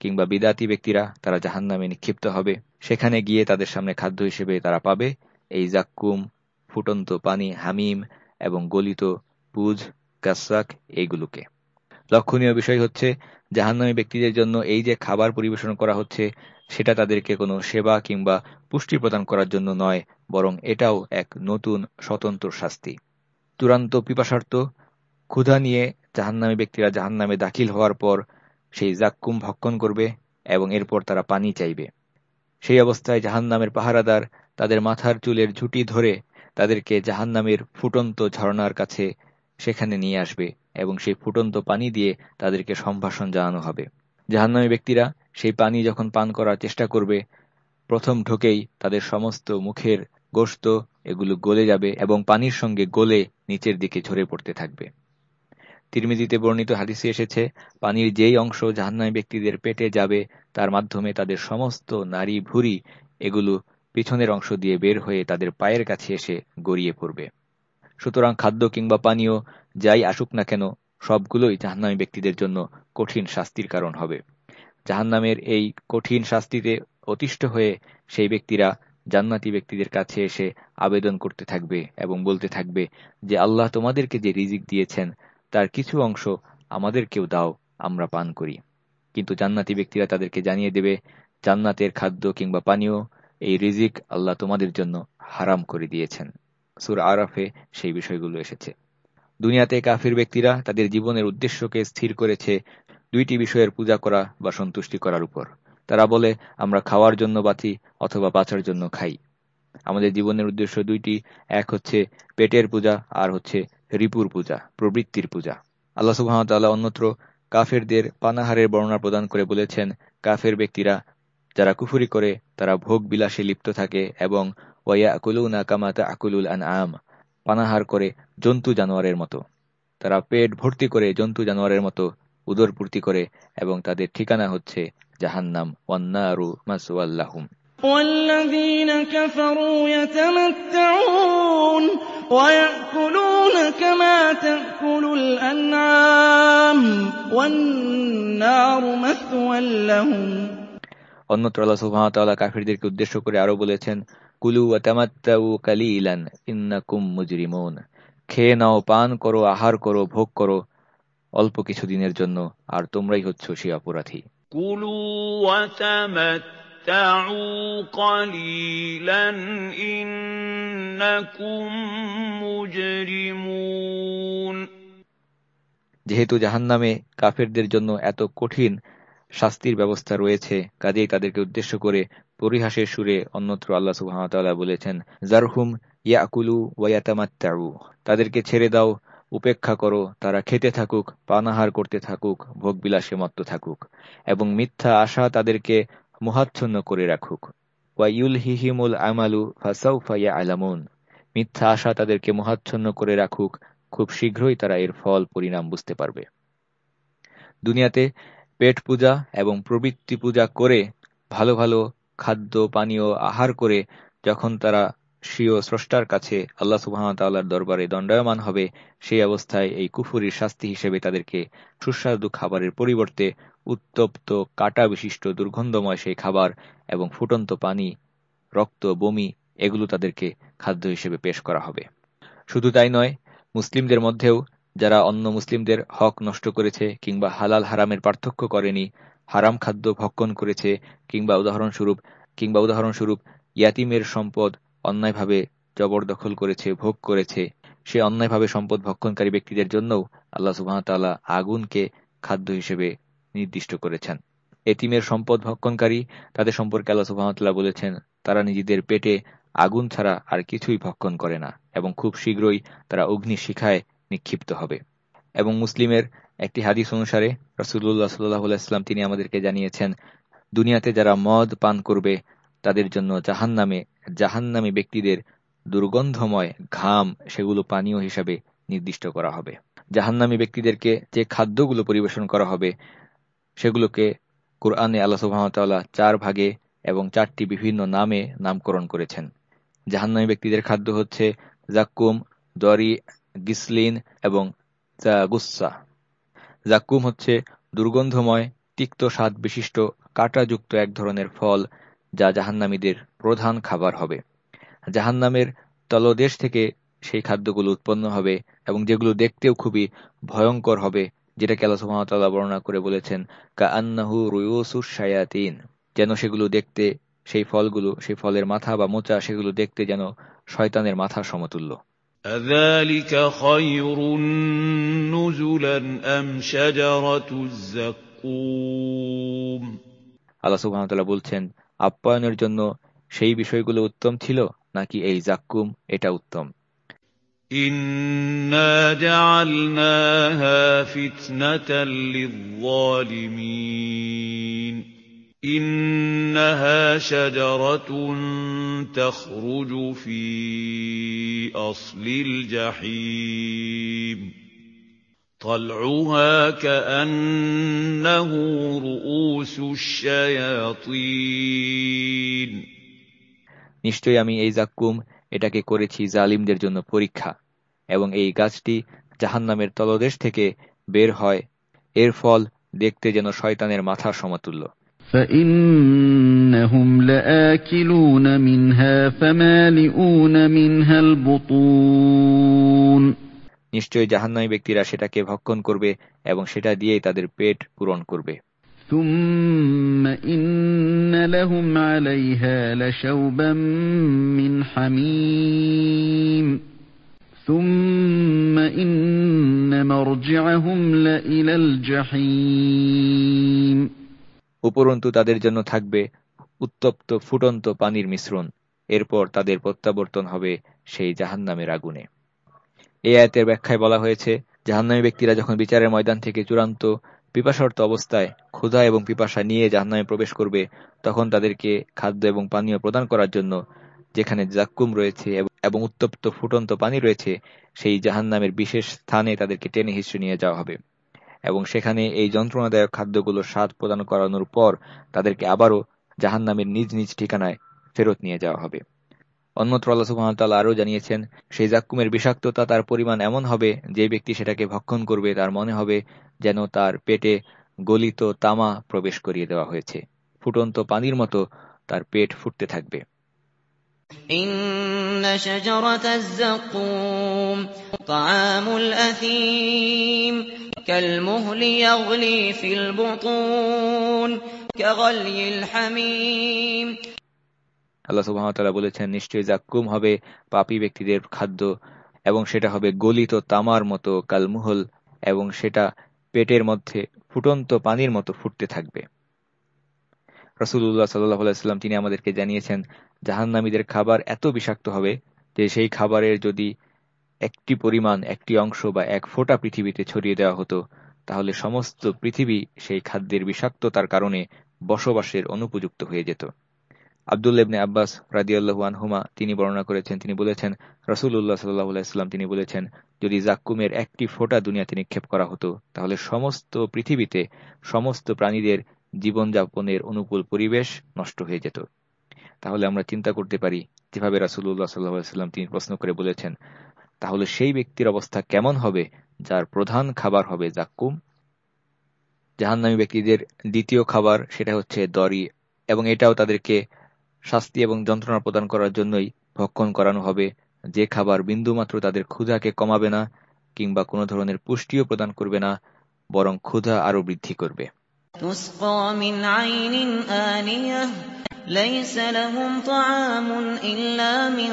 কিংবা বিদাতি ব্যক্তিরা তারা জাহান নামে নিক্ষিপ্ত হবে। সেখানে গিয়ে তাদের সামনে খাদ্য হিসেবে তারা পাবে এই জাক্কুম, ফুটন্ত পানি, হামিম এবং গলিত পুজ কাসাক এইগুলোকে। লক্ষণীয় বিষয় হচ্ছে জাহান্নামী ব্যক্তিদের জন্য এই যে খাবার পরিবেশন করা হচ্ছে, সেটা তাদেরকে কোনো সেবা কিংবা পুষ্টি প্রদান করার জন্য নয়, বরং এটাও এক নতুন স্বতন্ত্র শাস্তি। চূড়ান্ত পিপাসার্থ ক্ষুধা নিয়ে জাহান্নামী ব্যক্তিরা জাহান্নামে দাখিল হওয়ার পর সেই জাক্কুম ভক্ষণ করবে এবং এরপর তারা পানি চাইবে। সেই অবস্থায় জাহান্নামের পাহারাদার তাদের মাথার চুলের ঝুঁটি ধরে তাদেরকে জাহান্নামের ফুটন্ত ঝর্ণার কাছে সেখানে নিয়ে আসবে এবং সেই ফুটন্ত পানি দিয়ে তাদেরকে সম্ভাষণ জানানো হবে। জাহান্নামী ব্যক্তিরা সেই পানি যখন পান করার চেষ্টা করবে, প্রথম ঢোকেই তাদের সমস্ত মুখের গোস্ত এগুলো গলে যাবে এবং পানির সঙ্গে গলে নিচের দিকে ঝরে পড়তে থাকবে। তিরমিজিতে বর্ণিত হাদিসে এসেছে, পানির যেই অংশ জাহান্নামী ব্যক্তিদের পেটে যাবে, তার মাধ্যমে তাদের সমস্ত নারী ভুরি এগুলো পিছনের অংশ দিয়ে বের হয়ে তাদের পায়ের কাছে এসে গড়িয়ে পড়বে। সুতরাং খাদ্য কিংবা পানীয় যাই আসুক না কেন, সবগুলোই জাহান্নামী ব্যক্তিদের জন্য কঠিন শাস্তির কারণ হবে। জাহান্নামের এই কঠিন শাস্তিতে অতিষ্ঠ হয়ে সেই ব্যক্তিরা জান্নাতি ব্যক্তিদের কাছে এসে আবেদন করতে থাকবে এবং বলতে থাকবে যে, আল্লাহ তোমাদেরকে যে রিজিক দিয়েছেন, তার কিছু অংশ আমাদেরকেও দাও, আমরা পান করি। কিন্তু জান্নাতি ব্যক্তিরা তাদেরকে জানিয়ে দেবে, জান্নাতের খাদ্য কিংবা পানীয়, এই রিজিক আল্লাহ তোমাদের জন্য হারাম করে দিয়েছেন। সুর আরাফে সেই বিষয়গুলো এসেছে। দুনিয়াতে কাফির ব্যক্তিরা তাদের জীবনের উদ্দেশ্যকে স্থির করেছে দুইটি বিষয়ের পূজা করা বা সন্তুষ্টি করার উপর। তারা বলে, আমরা খাওয়ার জন্য বাঁচি অথবা বাঁচার জন্য খাই। আমাদের জীবনের উদ্দেশ্য দুইটি, এক হচ্ছে পেটের পূজা, আর হচ্ছে রিপুর পূজা, প্রবৃত্তির পূজা। আল্লাহ সুহামতাল্লাহ অন্যত্র কাফেরদের পানাহারের বর্ণনা প্রদান করে বলেছেন, কাফের ব্যক্তিরা যারা কুফুরি করে, তারা ভোগ বিলাসে লিপ্ত থাকে এবং ওয়া আকুলুনা কামাতা আকুলুল আন আম পানাহার করে জন্তু জানোয়ারের মতো তারা পেট ভর্তি করে জন্তু জানোয়ারের মতো উদরপূর্তি করে এবং তাদের ঠিকানা হচ্ছে জাহান্নাম ওয়ান্নারু মাসওয়াল্লাহুম والذين كفروا يتمتعون ويأكلون كما تأكل الأنعام والنار مثوى لهم অন্যত্র আল্লাহ সুবহানাহু কাফিরদেরকে উদ্দেশ্য করে আরো বলেছেন কুলু ওয়া তামাত্তাউ কালিলান ইন্নাকুম মুজরিমুন খেয়ে নাও পান করো আহার করো ভোগ করো অল্প কিছু দিনের জন্য আর তোমরাই হচ্ছ সেই অপরাধী كُلُوا وَتَمَتَّعُوا قَلِيلًا إِنَّكُم مُّجْرِمُونَ যেহেতু জাহান্নামে কাফেরদের জন্য এত কঠিন শাস্তির ব্যবস্থা রয়েছে। কাজেই তাদেরকে উদ্দেশ্য করে পরিহাসের সুরে অন্যত্র আল্লাহ সুবহানাহু বলেছেন জারহুম ইয়াকুলু ওয়ায়াতামাত্তাউ তাদেরকে ছেড়ে দাও, উপেক্ষা করো, তারা খেতে থাকুক, পানাহার করতে থাকুক, ভোগবিলাসে মত্ত থাকুক, এবং মিথ্যা আশা তাদেরকে মোহাচ্ছন্ন করে রাখুক। ওয়াইউল হিহিমুল আমালু ফাসাউফা আলামুন মিথ্যা আশা তাদেরকে মোহাচ্ছন্ন করে রাখুক, খুব শীঘ্রই তারা এর ফল, পরিণাম বুঝতে পারবে। দুনিয়াতে পেট পূজা এবং প্রবৃত্তি পূজা করে ভালো ভালো খাদ্য, পানীয় আহার করে যখন তারা স্বীয় স্রষ্টার কাছে আল্লাহ সুবাহতাল্লাহর দরবারে দণ্ডায়মান হবে, সেই অবস্থায় এই কুফুরির শাস্তি হিসেবে তাদেরকে সুস্বাদু খাবারের পরিবর্তে উত্তপ্ত কাটা বিশিষ্ট দুর্গন্ধময় সেই খাবার এবং ফুটন্ত পানি, রক্ত, বমি এগুলো তাদেরকে খাদ্য হিসেবে পেশ করা হবে। শুধু তাই নয়, মুসলিমদের মধ্যেও যারা অন্য মুসলিমদের হক নষ্ট করেছে কিংবা হালাল হারামের পার্থক্য করেনি, হারাম খাদ্য ভক্ষণ করেছে কিংবা উদাহরণস্বরূপ কিংবা উদাহরণস্বরূপ ইয়াতিমের সম্পদ অন্যায়ভাবে জবরদখল করেছে, ভোগ করেছে, সে অন্যায়ভাবে সম্পদ ভক্ষণকারী ব্যক্তিদের জন্যও আল্লাহ সুবাহতাল্লাহ আগুনকে খাদ্য হিসেবে নির্দিষ্ট করেছেন। এতিমের সম্পদ ভক্ষণকারী, তাদের সম্পর্কে আল্লাহ সুবাহতাল্লাহ বলেছেন, তারা নিজেদের পেটে আগুন ছাড়া আর কিছুই ভক্ষণ করে না এবং খুব শীঘ্রই তারা অগ্নি শিখায় নিক্ষিপ্ত হবে। এবং মুসলিমের একটি হাদিস অনুসারে রসুল্লাহ সাল্লাহাম তিনি আমাদেরকে জানিয়েছেন, দুনিয়াতে যারা মদ পান করবে, তাদের জন্য জাহান নামে জাহান্নামী ব্যক্তিদের দুর্গন্ধময় ঘাম সেগুলো পানীয় হিসাবে নির্দিষ্ট করা হবে। জাহান্নামী ব্যক্তিদেরকে যে খাদ্যগুলো পরিবেশন করা হবে, সেগুলোকে কোরআনে আল্লাহ সুহামতাল্লাহ চার ভাগে এবং চারটি বিভিন্ন নামে নামকরণ করেছেন। জাহান্নামী ব্যক্তিদের খাদ্য হচ্ছে জাক্কুম, দরি গিসলিন এবং গুসা জাক্কুম হচ্ছে দুর্গন্ধময়, তিক্ত স্বাদ বিশিষ্ট, কাঁটাযুক্ত এক ধরনের ফল যা জাহান্নামীদের প্রধান খাবার হবে। জাহান্নামের তলদেশ থেকে সেই খাদ্যগুলো উৎপন্ন হবে এবং যেগুলো দেখতেও খুবই ভয়ঙ্কর হবে, যেটাকে আল্লাহ সুহামতাল্লাহ বর্ণনা করে বলেছেন কা আন্নাহু যেন সেগুলো দেখতে সেই ফলগুলো, সেই ফলের মাথা বা মোচা, সেগুলো দেখতে যেন শয়তানের মাথা সমতুল্য। أذلك خير نزلا أم شجرة الزقوم আল্লাহ সুবহানাহু বলছেন আপ্যায়নের জন্য সেই বিষয়গুলো উত্তম ছিল নাকি এই জাক্কুম এটা উত্তম إنا جعلناها فتنة للظالمين إنها شجرة تخرج في أصل الجحيم طلعها كأنه رؤوس الشياطين নিশ্চয়ই আমি এই জাক্কুম এটাকে করেছি জালিমদের জন্য পরীক্ষা এবং এই গাছটি জাহান্নামের তলদেশ থেকে বের হয় এর ফল দেখতে যেন শয়তানের মাথার সমতুল্য فإنهم لآكلون منها فمالئون منها البطون নিশ্চয়ই জাহান্নামী ব্যক্তিরা সেটাকে ভক্ষণ করবে এবং সেটা দিয়েই তাদের পেট পূরণ করবে ثم إن لهم عليها لشوبا من حميم ثم إن مرجعهم لإلى الجحيم উপরন্তু তাদের জন্য থাকবে উত্তপ্ত ফুটন্ত পানির মিশ্রণ। এরপর তাদের প্রত্যাবর্তন হবে সেই জাহান্নামের আগুনে। এ আয়াতের ব্যাখ্যায় বলা হয়েছে, জাহান্নামী ব্যক্তিরা যখন বিচারের ময়দান থেকে চূড়ান্ত পিপাসার্ত অবস্থায় ক্ষুধা এবং পিপাসা নিয়ে জাহান্নামে প্রবেশ করবে, তখন তাদেরকে খাদ্য এবং পানীয় প্রদান করার জন্য যেখানে জাক্কুম রয়েছে এবং উত্তপ্ত ফুটন্ত পানি রয়েছে, সেই জাহান্নামের বিশেষ স্থানে তাদেরকে টেনে হিসেবে নিয়ে যাওয়া হবে। এবং সেখানে এই যন্ত্রণাদায়ক খাদ্যগুলোর স্বাদ প্রদান করানোর পর তাদেরকে আবারও জাহান্নামের নিজ নিজ ঠিকানায় ফেরত নিয়ে যাওয়া হবে। অন্যত্র আল্লাহ সুবহানাহু আরও জানিয়েছেন, সেই জাক্কুমের বিষাক্ততা তার পরিমাণ এমন হবে, যে ব্যক্তি সেটাকে ভক্ষণ করবে, তার মনে হবে যেন তার পেটে গলিত তামা প্রবেশ করিয়ে দেওয়া হয়েছে। ফুটন্ত পানির মতো তার পেট ফুটতে থাকবে। إن شجرة الزقوم طعام الأثيم كالمهل يغلي في البطون كغلي الحميم আল্লাহ সুবহানাহু বলেছেন নিশ্চয়ই জাক্কুম হবে পাপী ব্যক্তিদের খাদ্য এবং সেটা হবে গলিত তামার মতো কালমুহল এবং সেটা পেটের মধ্যে ফুটন্ত পানির মতো ফুটতে থাকবে রসুল্লাহ সাল্লাহ আলাইস্লাম তিনি আমাদেরকে জানিয়েছেন জাহান্নামীদের খাবার এত বিষাক্ত হবে যে সেই খাবারের যদি একটি পরিমাণ, একটি অংশ বা এক ফোঁটা পৃথিবীতে ছড়িয়ে দেওয়া হতো, তাহলে সমস্ত পৃথিবী সেই খাদ্যের বিষাক্ততার কারণে বসবাসের অনুপযুক্ত হয়ে যেত। আবদুল্লেবনে আব্বাস রাদিয়াল্লাহু আনহুমা তিনি বর্ণনা করেছেন, তিনি বলেছেন রসুল্লাহ সাল্লাহ আলাইস্লাম তিনি বলেছেন, যদি জাক্কুমের একটি ফোঁটা দুনিয়াতে নিক্ষেপ করা হতো, তাহলে সমস্ত পৃথিবীতে সমস্ত প্রাণীদের জীবনযাপনের অনুকূল পরিবেশ নষ্ট হয়ে যেত। তাহলে আমরা চিন্তা করতে পারি, যেভাবে রাসুল্লাহ সাল্লাহাম তিনি প্রশ্ন করে বলেছেন, তাহলে সেই ব্যক্তির অবস্থা কেমন হবে যার প্রধান খাবার হবে জাক্কুম? জাহান্নামী ব্যক্তিদের দ্বিতীয় খাবার সেটা হচ্ছে দরি এবং এটাও তাদেরকে শাস্তি এবং যন্ত্রণা প্রদান করার জন্যই ভক্ষণ করানো হবে। যে খাবার বিন্দুমাত্র তাদের ক্ষুধাকে কমাবে না কিংবা কোনো ধরনের পুষ্টিও প্রদান করবে না, বরং ক্ষুধা আরও বৃদ্ধি করবে। تسقى من عين آنية ليس لهم طعام إلا من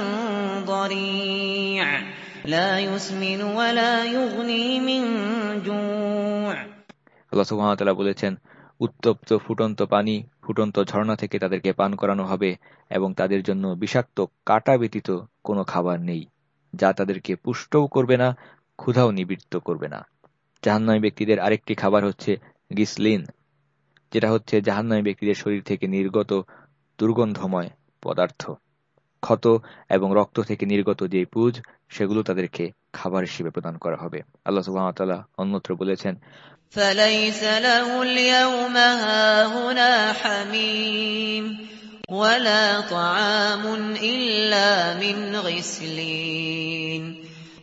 ضريع لا يسمن ولا يغني من جوع আল্লাহ সুবহানাহু বলেছেন উত্তপ্ত ফুটন্ত পানি ফুটন্ত ঝর্ণা থেকে তাদেরকে পান করানো হবে এবং তাদের জন্য বিষাক্ত কাটা ব্যতীত কোনো খাবার নেই যা তাদেরকে পুষ্টও করবে না ক্ষুধাও নিবৃত্ত করবে না জাহান্নামী ব্যক্তিদের আরেকটি খাবার হচ্ছে গিসলিন যেটা হচ্ছে জাহান্নামী ব্যক্তিদের শরীর থেকে নির্গত দুর্গন্ধময় পদার্থ ক্ষত এবং রক্ত থেকে নির্গত যে পুজ সেগুলো তাদেরকে খাবার হিসেবে প্রদান করা হবে আল্লাহ সুবাহতাল্লাহ অন্যত্র বলেছেন فليس له اليوم هاهنا حميم ولا طعام إلا من غسلين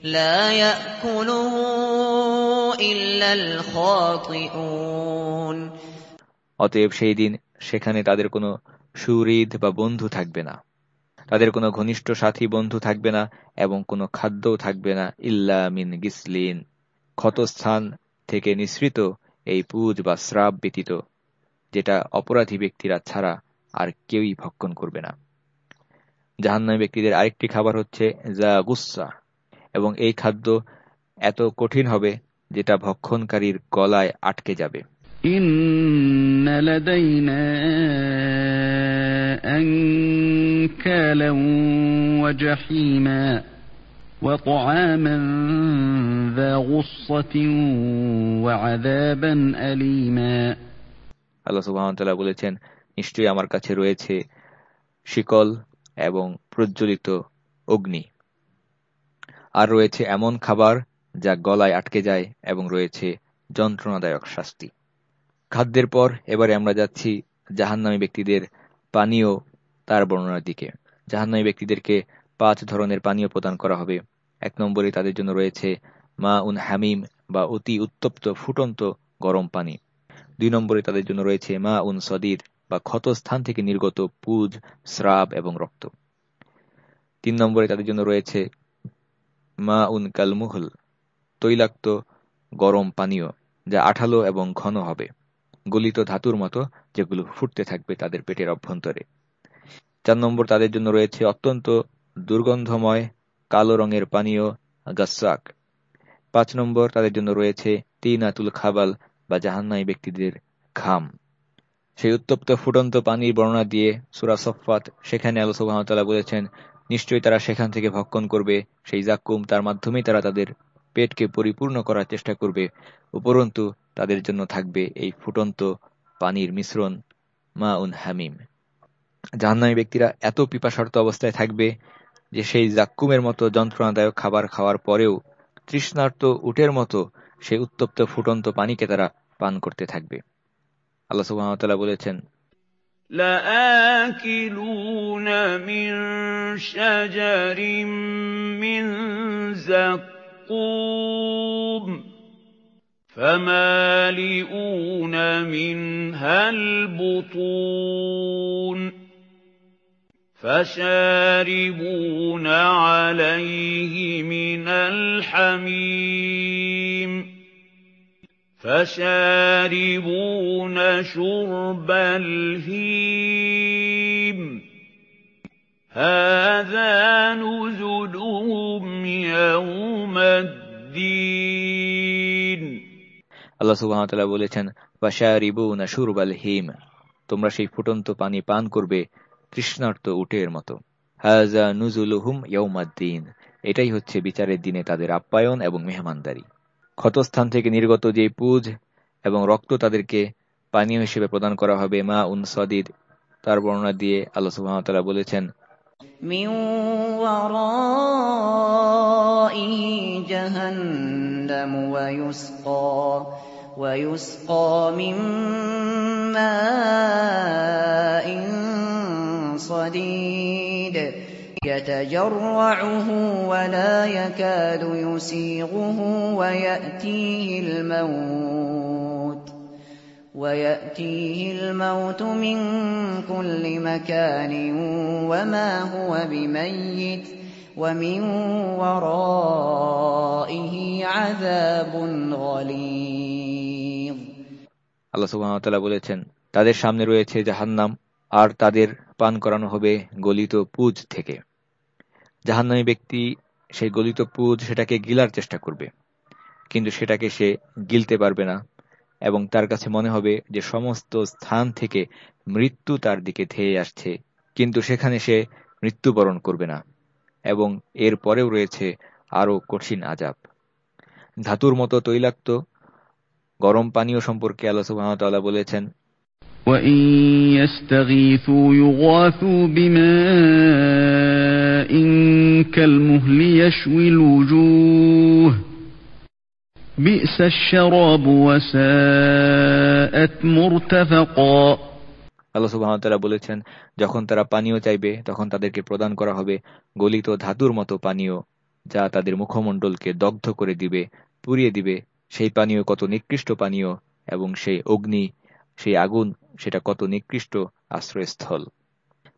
لا يأكله إلا الخاطئون অতএব সেই দিন সেখানে তাদের কোনো সুহৃদ বা বন্ধু থাকবে না। তাদের কোনো ঘনিষ্ঠ সাথী বন্ধু থাকবে না এবং কোনো খাদ্যও থাকবে না ইল্লা মিন গিসলিন। ক্ষতস্থান থেকে নিঃসৃত এই পুজ বা শ্রাব ব্যতীত, যেটা অপরাধী ব্যক্তিরা ছাড়া আর কেউই ভক্ষণ করবে না। জাহান্নামী ব্যক্তিদের আরেকটি খাবার হচ্ছে জা গুসা এবং এই খাদ্য এত কঠিন হবে যেটা ভক্ষণকারীর গলায় আটকে যাবে। ইন্না أنكالا وجحيما وطعاما ذا غصة وعذابا أليما আল্লাহ সুবাহতাল্লাহ বলেছেন নিশ্চয়ই আমার কাছে রয়েছে শিকল এবং প্রজ্বলিত অগ্নি আর রয়েছে এমন খাবার যা গলায় আটকে যায় এবং রয়েছে যন্ত্রণাদায়ক শাস্তি খাদ্যের পর এবারে আমরা যাচ্ছি জাহান্নামী ব্যক্তিদের পানীয় তার বর্ণনার দিকে। জাহান্নামী ব্যক্তিদেরকে পাঁচ ধরনের পানীয় প্রদান করা হবে। এক নম্বরে তাদের জন্য রয়েছে মা উন হামিম বা অতি উত্তপ্ত ফুটন্ত গরম পানি। দুই নম্বরে তাদের জন্য রয়েছে মা উন সদিদ বা ক্ষত স্থান থেকে নির্গত পুজ, স্রাব এবং রক্ত। তিন নম্বরে তাদের জন্য রয়েছে মা উন কালমুহল, তৈলাক্ত গরম পানীয় যা আঠালো এবং ঘন হবে। গলিত ধাতুর মতো যেগুলো ফুটতে থাকবে তাদের পেটের অভ্যন্তরে। চার নম্বর, তাদের জন্য রয়েছে অত্যন্ত দুর্গন্ধময় কালো রঙের পানীয় গাসাক পাঁচ নম্বর, তাদের জন্য রয়েছে তিন আতুল খাবাল বা জাহান্নাই ব্যক্তিদের ঘাম। সেই উত্তপ্ত ফুটন্ত পানির বর্ণনা দিয়ে সুরা সফাত সেখানে আলো সুবাহতাল্লাহ বলেছেন, নিশ্চয়ই তারা সেখান থেকে ভক্ষণ করবে, সেই জাক্কুম তার মাধ্যমেই তারা তাদের পেটকে পরিপূর্ণ করার চেষ্টা করবে। উপরন্তু তাদের জন্য থাকবে এই ফুটন্ত পানির মিশ্রণ মা উন হামিম জাহান্নামী ব্যক্তিরা এত পিপাসার্ত অবস্থায় থাকবে যে সেই জাক্কুমের মতো যন্ত্রণাদায়ক খাবার খাওয়ার পরেও তৃষ্ণার্ত উটের মতো সেই উত্তপ্ত ফুটন্ত পানিকে তারা পান করতে থাকবে আল্লাহ সুবহানাহু বলেছেন لآكلون من شجر من زقوم فمالئون منها البطون فشاربون عليه من الحميم فشاربون شرب الهيم هذا نزلهم يوم الدين আল্লাহ সুবহানাহু বলেছেন ওয়াশারিবুনা শুরবাল হিম তোমরা সেই ফুটন্ত পানি পান করবে তৃষ্ণার্ত উটের মতো। হাজা নুজুলুহুম ইয়াউমাদ্দিন এটাই হচ্ছে বিচারের দিনে তাদের আপ্যায়ন এবং মেহমানদারি। ক্ষতস্থান থেকে নির্গত যে পুজ এবং রক্ত তাদেরকে পানীয় হিসেবে প্রদান করা হবে, মা উন সদিদ, তার বর্ণনা দিয়ে আল্লাহ সুবহানাহু বলেছেন من ورائه جهنم ويسقى من ماء صديد. يتجرعه ولا يكاد يسيغه ويأتيه الموت. ويأتيه الموت من كل مكان وما هو بميت ومن ورائه عذاب غليظ আল্লাহ সুবহানাহু বলেছেন তাদের সামনে রয়েছে জাহান্নাম আর তাদের পান করানো হবে গলিত পুজ থেকে জাহান্নামী ব্যক্তি সেই গলিত পুজ সেটাকে গিলার চেষ্টা করবে কিন্তু সেটাকে সে গিলতে পারবে না এবং তার কাছে মনে হবে যে সমস্ত স্থান থেকে মৃত্যু তার দিকে ধেয়ে আসছে কিন্তু সেখানে সে মৃত্যুবরণ করবে না এবং এর পরেও রয়েছে আরও কঠিন আজাব ধাতুর মতো তৈলাক্ত গরম পানীয় সম্পর্কে আল্লাহ সুবহানাহু বলেছেন وَإِن يَسْتَغِيثُوا يُغَاثُوا بِمَاءٍ كَالْمُهْلِ يَشْوِي الْوُجُوهَ আল্লাহ সুবহানাহু বলেছেন, যখন তারা পানীয় চাইবে, তখন তাদেরকে প্রদান করা হবে গলিত ধাতুর মতো পানীয়, যা তাদের মুখমণ্ডলকে দগ্ধ করে দিবে, পুড়িয়ে দিবে। সেই পানীয় কত নিকৃষ্ট পানীয় এবং সেই অগ্নি, সেই আগুন, সেটা কত নিকৃষ্ট আশ্রয়স্থল।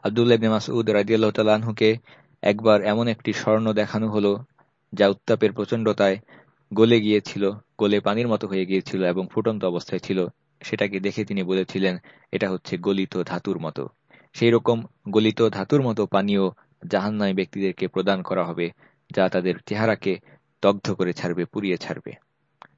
আবদুল্লাহ ইবনে তাআলা আনহুকে একবার এমন একটি স্বর্ণ দেখানো হলো, যা উত্তাপের প্রচণ্ডতায় গলে গিয়েছিল, গলে পানির মতো হয়ে গিয়েছিল এবং ফুটন্ত অবস্থায় ছিল। সেটাকে দেখে তিনি বলেছিলেন, এটা হচ্ছে গলিত ধাতুর মতো। সেই রকম গলিত ধাতুর মতো পানীয় জাহান্নামী ব্যক্তিদেরকে প্রদান করা হবে, যা তাদের চেহারাকে দগ্ধ করে ছাড়বে, পুড়িয়ে ছাড়বে।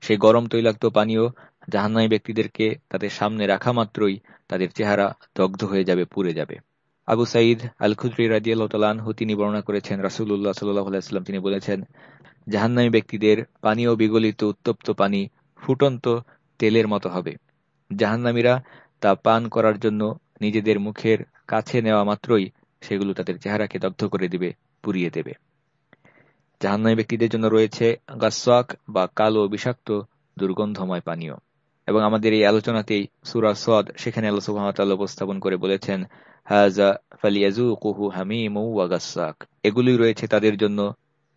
সেই গরম তৈলাক্ত পানীয় জাহান্নামী ব্যক্তিদেরকে তাদের সামনে রাখা মাত্রই তাদের চেহারা দগ্ধ হয়ে যাবে, পুড়ে যাবে। আবু সাইদ আল খুদ্রি রাজিয়ালহু তিনি বর্ণনা করেছেন রাসুল্লাহ সাল্লাহ আলাইস্লাম তিনি বলেছেন, জাহান্নামী ব্যক্তিদের পানীয় বিগলিত উত্তপ্ত পানি ফুটন্ত তেলের মতো হবে। জাহান্নামীরা তা পান করার জন্য নিজেদের মুখের কাছে নেওয়া মাত্রই সেগুলো তাদের চেহারাকে দগ্ধ করে দিবে, পুড়িয়ে দেবে। জাহান্নামী ব্যক্তিদের জন্য রয়েছে গাসাক বা কালো বিষাক্ত দুর্গন্ধময় পানীয়। এবং আমাদের এই আলোচনাতেই সুরা সদ সেখানে আল্লাহ সুহামতাল্লাহ উপস্থাপন করে বলেছেন হাজা ফালিয়াজু কুহু হামিম গাসাক। এগুলি রয়েছে তাদের জন্য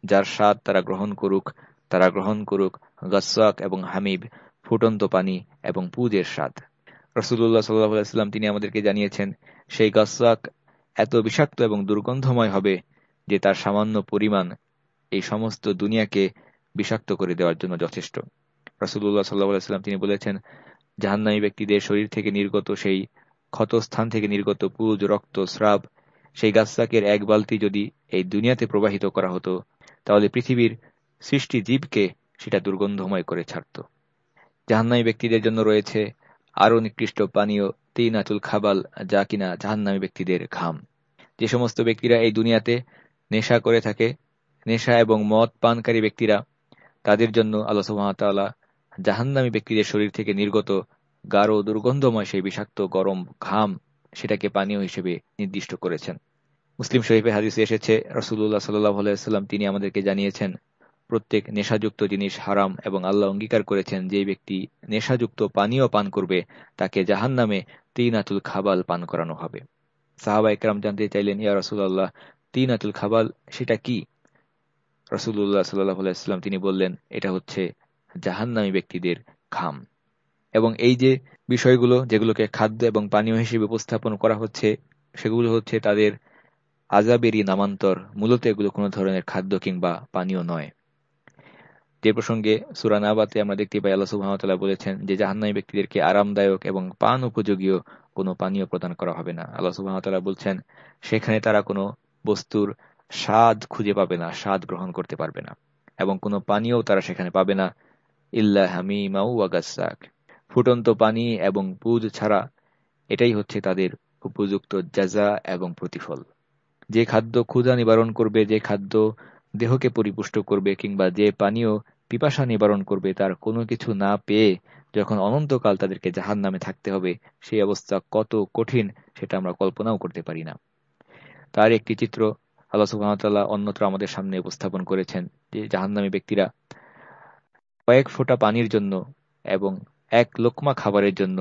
যার স্বাদ তারা গ্রহণ করুক, তারা গ্রহণ করুক গাসাক এবং হামিব ফুটন্ত পানি এবং পুজের স্বাদ। রসুল্লাহ সাল্লাহাম তিনি আমাদেরকে জানিয়েছেন, সেই গাসাক এত বিষাক্ত এবং দুর্গন্ধময় হবে যে তার সামান্য পরিমাণ এই সমস্ত দুনিয়াকে বিষাক্ত করে দেওয়ার জন্য যথেষ্ট। রাসুল্লাহ সাল্লাহাম তিনি বলেছেন, জাহান্নামী ব্যক্তিদের শরীর থেকে নির্গত সেই ক্ষতস্থান থেকে নির্গত পুজ রক্ত, স্রাব, সেই গাছাকের এক বালতি যদি এই দুনিয়াতে প্রবাহিত করা হতো, তাহলে পৃথিবীর সৃষ্টি জীবকে সেটা দুর্গন্ধময় করে ছাড়ত। জাহান্নামী ব্যক্তিদের জন্য রয়েছে আরও নিকৃষ্ট পানীয় তিনাতুল খাবাল যা কিনা জাহান্নামী ব্যক্তিদের ঘাম। যে সমস্ত ব্যক্তিরা এই দুনিয়াতে নেশা করে থাকে, নেশা এবং মদ পানকারী ব্যক্তিরা, তাদের জন্য আল্লাহ সুহামতাল্লাহ জাহান্নামী ব্যক্তিদের শরীর থেকে নির্গত গাঢ় দুর্গন্ধময় সেই বিষাক্ত গরম ঘাম সেটাকে পানীয় হিসেবে নির্দিষ্ট করেছেন। মুসলিম শরীফে হাদিসে এসেছে রসুল্লাহ সাল্লাহ আলাইস্লাম তিনি আমাদেরকে জানিয়েছেন, প্রত্যেক নেশাযুক্ত জিনিস হারাম এবং আল্লাহ অঙ্গীকার করেছেন যে ব্যক্তি নেশাযুক্ত পানীয় পান করবে, তাকে জাহান নামে তিনাতুল খাবাল পান করানো হবে। সাহাবা একরাম জানতে চাইলেন, ইয়া রসুল্লাহ তিনাতুল খাবাল সেটা কি? রসুল্লাহ সাল্লাহ আলাইস্লাম তিনি বললেন, এটা হচ্ছে জাহান্নামী ব্যক্তিদের খাম এবং এই যে বিষয়গুলো যেগুলোকে খাদ্য এবং পানীয় হিসেবে উপস্থাপন করা হচ্ছে, সেগুলো হচ্ছে তাদের আজাবেরই নামান্তর। মূলত এগুলো কোনো ধরনের খাদ্য কিংবা পানীয় নয়। যে প্রসঙ্গে সুরানাবাতে আমরা দেখতে পাই, আল্লাহ সুহামতাল্লাহ বলেছেন যে জাহান্নামী ব্যক্তিদেরকে আরামদায়ক এবং পান উপযোগীয় কোনো পানীয় প্রদান করা হবে না। আল্লাহ সুহামতাল্লাহ বলছেন, সেখানে তারা কোনো বস্তুর স্বাদ খুঁজে পাবে না, স্বাদ গ্রহণ করতে পারবে না এবং কোনো পানীয় তারা সেখানে পাবে না। ইল্লা হামিমাউ ওয়াগাসাক ফুটন্ত পানি এবং পুজ ছাড়া এটাই হচ্ছে তাদের উপযুক্ত জাজা এবং প্রতিফল। যে খাদ্য ক্ষুধা নিবারণ করবে, যে খাদ্য দেহকে পরিপুষ্ট করবে কিংবা যে পানীয় পিপাসা নিবারণ করবে, তার কোনো কিছু না পেয়ে যখন অনন্তকাল তাদেরকে জাহান নামে থাকতে হবে, সেই অবস্থা কত কঠিন সেটা আমরা কল্পনাও করতে পারি না। তার একটি চিত্র আল্লাহ সুহামতাল্লাহ অন্যত্র আমাদের সামনে উপস্থাপন করেছেন, যে জাহান্নামী ব্যক্তিরা কয়েক ফোঁটা পানির জন্য এবং এক লোকমা খাবারের জন্য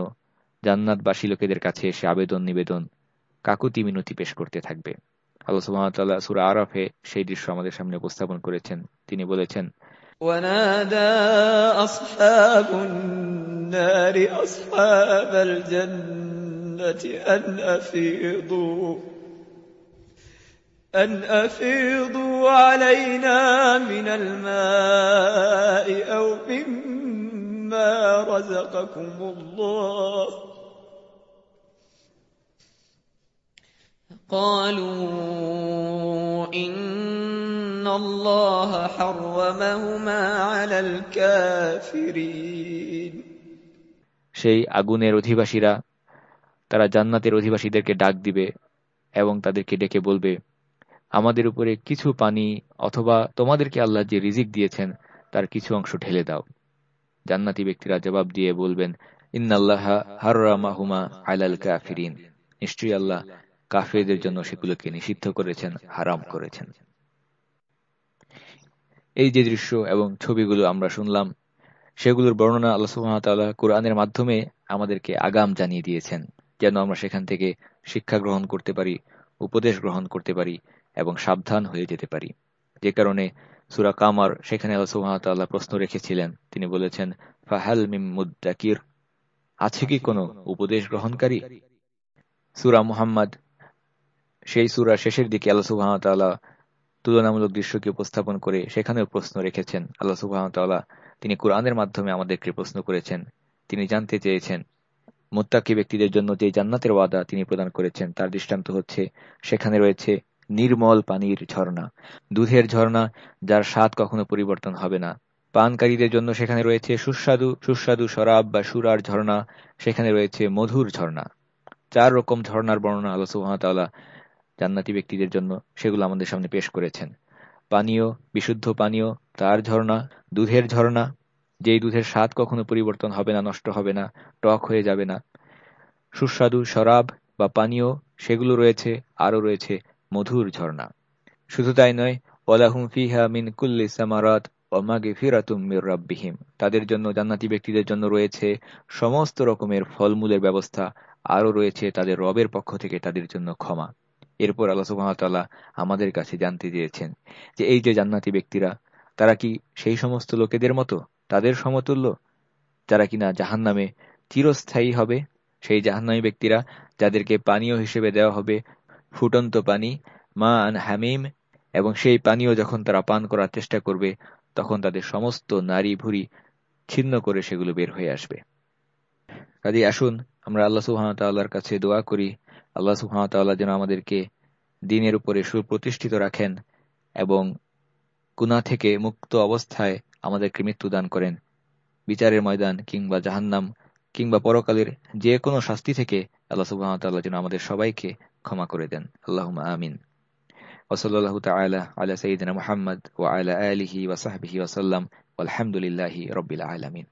জান্নাতবাসী লোকেদের কাছে এসে আবেদন নিবেদন কাকুতি মিনতি পেশ করতে থাকবে আল্লাহ সুহামতাল্লাহ সুরা আরফে সেই দৃশ্য আমাদের সামনে উপস্থাপন করেছেন তিনি বলেছেন ونادى أصحاب النار أصحاب الجنة أن أفيضوا أن أفيضوا علينا من الماء أو مما رزقكم الله قالوا إن الله حرمهما على الكافرين সেই আগুনের অধিবাসীরা তারা জান্নাতের অধিবাসীদেরকে ডাক দিবে এবং তাদেরকে ডেকে বলবে আমাদের উপরে কিছু পানি অথবা তোমাদেরকে আল্লাহ যে রিজিক দিয়েছেন তার কিছু অংশ ঢেলে দাও জান্নাতি ব্যক্তিরা জবাব দিয়ে বলবেন, ইন্নাল্লাহ কাফিরিন। নিশ্চয়ই আল্লাহ জন্য সেগুলোকে নিষিদ্ধ করেছেন, হারাম করেছেন। এই যে দৃশ্য এবং ছবিগুলো আমরা শুনলাম, সেগুলোর বর্ণনা আল্লাহ সুহামতাল্লাহ কোরআনের মাধ্যমে আমাদেরকে আগাম জানিয়ে দিয়েছেন, যেন আমরা সেখান থেকে শিক্ষা গ্রহণ করতে পারি, উপদেশ গ্রহণ করতে পারি এবং সাবধান হয়ে যেতে পারি। যে কারণে সুরা কামার, সেখানে আল্লাহ সুহামতাল্লাহ প্রশ্ন রেখেছিলেন। তিনি বলেছেন, ফাহাল মিম আছে কি কোনো উপদেশ গ্রহণকারী? সুরা মুহাম্মদ, সেই সুরা শেষের দিকে আল্লাহ সুবাহতাল্লাহ তুলনামূলক দৃশ্যকে উপস্থাপন করে সেখানেও প্রশ্ন রেখেছেন। আল্লাহ সুবাহতাল্লাহ তিনি কোরআনের মাধ্যমে আমাদেরকে প্রশ্ন করেছেন। তিনি জানতে চেয়েছেন, মোত্তাকি ব্যক্তিদের জন্য যে জান্নাতের ওয়াদা তিনি প্রদান করেছেন, তার দৃষ্টান্ত হচ্ছে, সেখানে রয়েছে নির্মল পানির ঝর্ণা, দুধের ঝর্ণা, যার স্বাদ কখনো পরিবর্তন হবে না। পানকারীদের জন্য সেখানে রয়েছে সুস্বাদু সুস্বাদু শরাব বা সুরার ঝর্ণা, সেখানে রয়েছে মধুর ঝর্ণা। চার রকম ঝর্ণার বর্ণনা আল্লাহ সুহামতাল্লাহ জান্নাতি ব্যক্তিদের জন্য সেগুলো আমাদের সামনে পেশ করেছেন। পানীয়, বিশুদ্ধ পানীয়, তার ঝর্ণা, দুধের ঝর্ণা, যেই দুধের স্বাদ কখনো পরিবর্তন হবে না, নষ্ট হবে না, টক হয়ে যাবে না। সুস্বাদু শরাব বা পানীয়, সেগুলো রয়েছে, আরও রয়েছে মধুর ঝর্ণা। শুধু তাই নয় ওলাহুম ফিহা মিন কুল্লি সামারাত ওমাগে ফিরাতুম মির রাব্বিহিম। তাদের জন্য, জান্নাতি ব্যক্তিদের জন্য রয়েছে সমস্ত রকমের ফলমূলের ব্যবস্থা, আরও রয়েছে তাদের রবের পক্ষ থেকে তাদের জন্য ক্ষমা। এরপর আল্লাহ সুহামতাল্লাহ আমাদের কাছে জানতে দিয়েছেন যে, এই যে জান্নাতি ব্যক্তিরা, তারা কি সেই সমস্ত লোকেদের মতো, তাদের সমতুল্য? যারা কিনা জাহান নামে চিরস্থায়ী হবে, সেই জাহান্নামী ব্যক্তিরা যাদেরকে পানীয় হিসেবে দেওয়া হবে ফুটন্ত পানি, মা আন হামিম এবং সেই পানীয় যখন তারা পান করার চেষ্টা করবে, তখন তাদের সমস্ত নারী ভুরি ছিন্ন করে সেগুলো বের হয়ে আসবে। কাজে আসুন, আমরা আল্লাহ সুহামতাল্লাহর কাছে দোয়া করি। আল্লাহ সুহামতাল্লাহ যেন আমাদেরকে দিনের উপরে সুপ্রতিষ্ঠিত রাখেন এবং গুনা থেকে মুক্ত অবস্থায় আমাদেরকে মৃত্যু দান করেন। বিচারের ময়দান কিংবা জাহান্নাম কিংবা পরকালের যে কোনো শাস্তি থেকে আল্লাহ সুবাহতাল্লাহ যেন আমাদের সবাইকে ক্ষমা করে দেন আল্লাহ আমিন ওসল্লাহ তালা আলা সঈদিন মোহাম্মদ ও আলা আলিহি ওসাহবিহি ওসাল্লাম আলহামদুলিল্লাহি রবিল আলমিন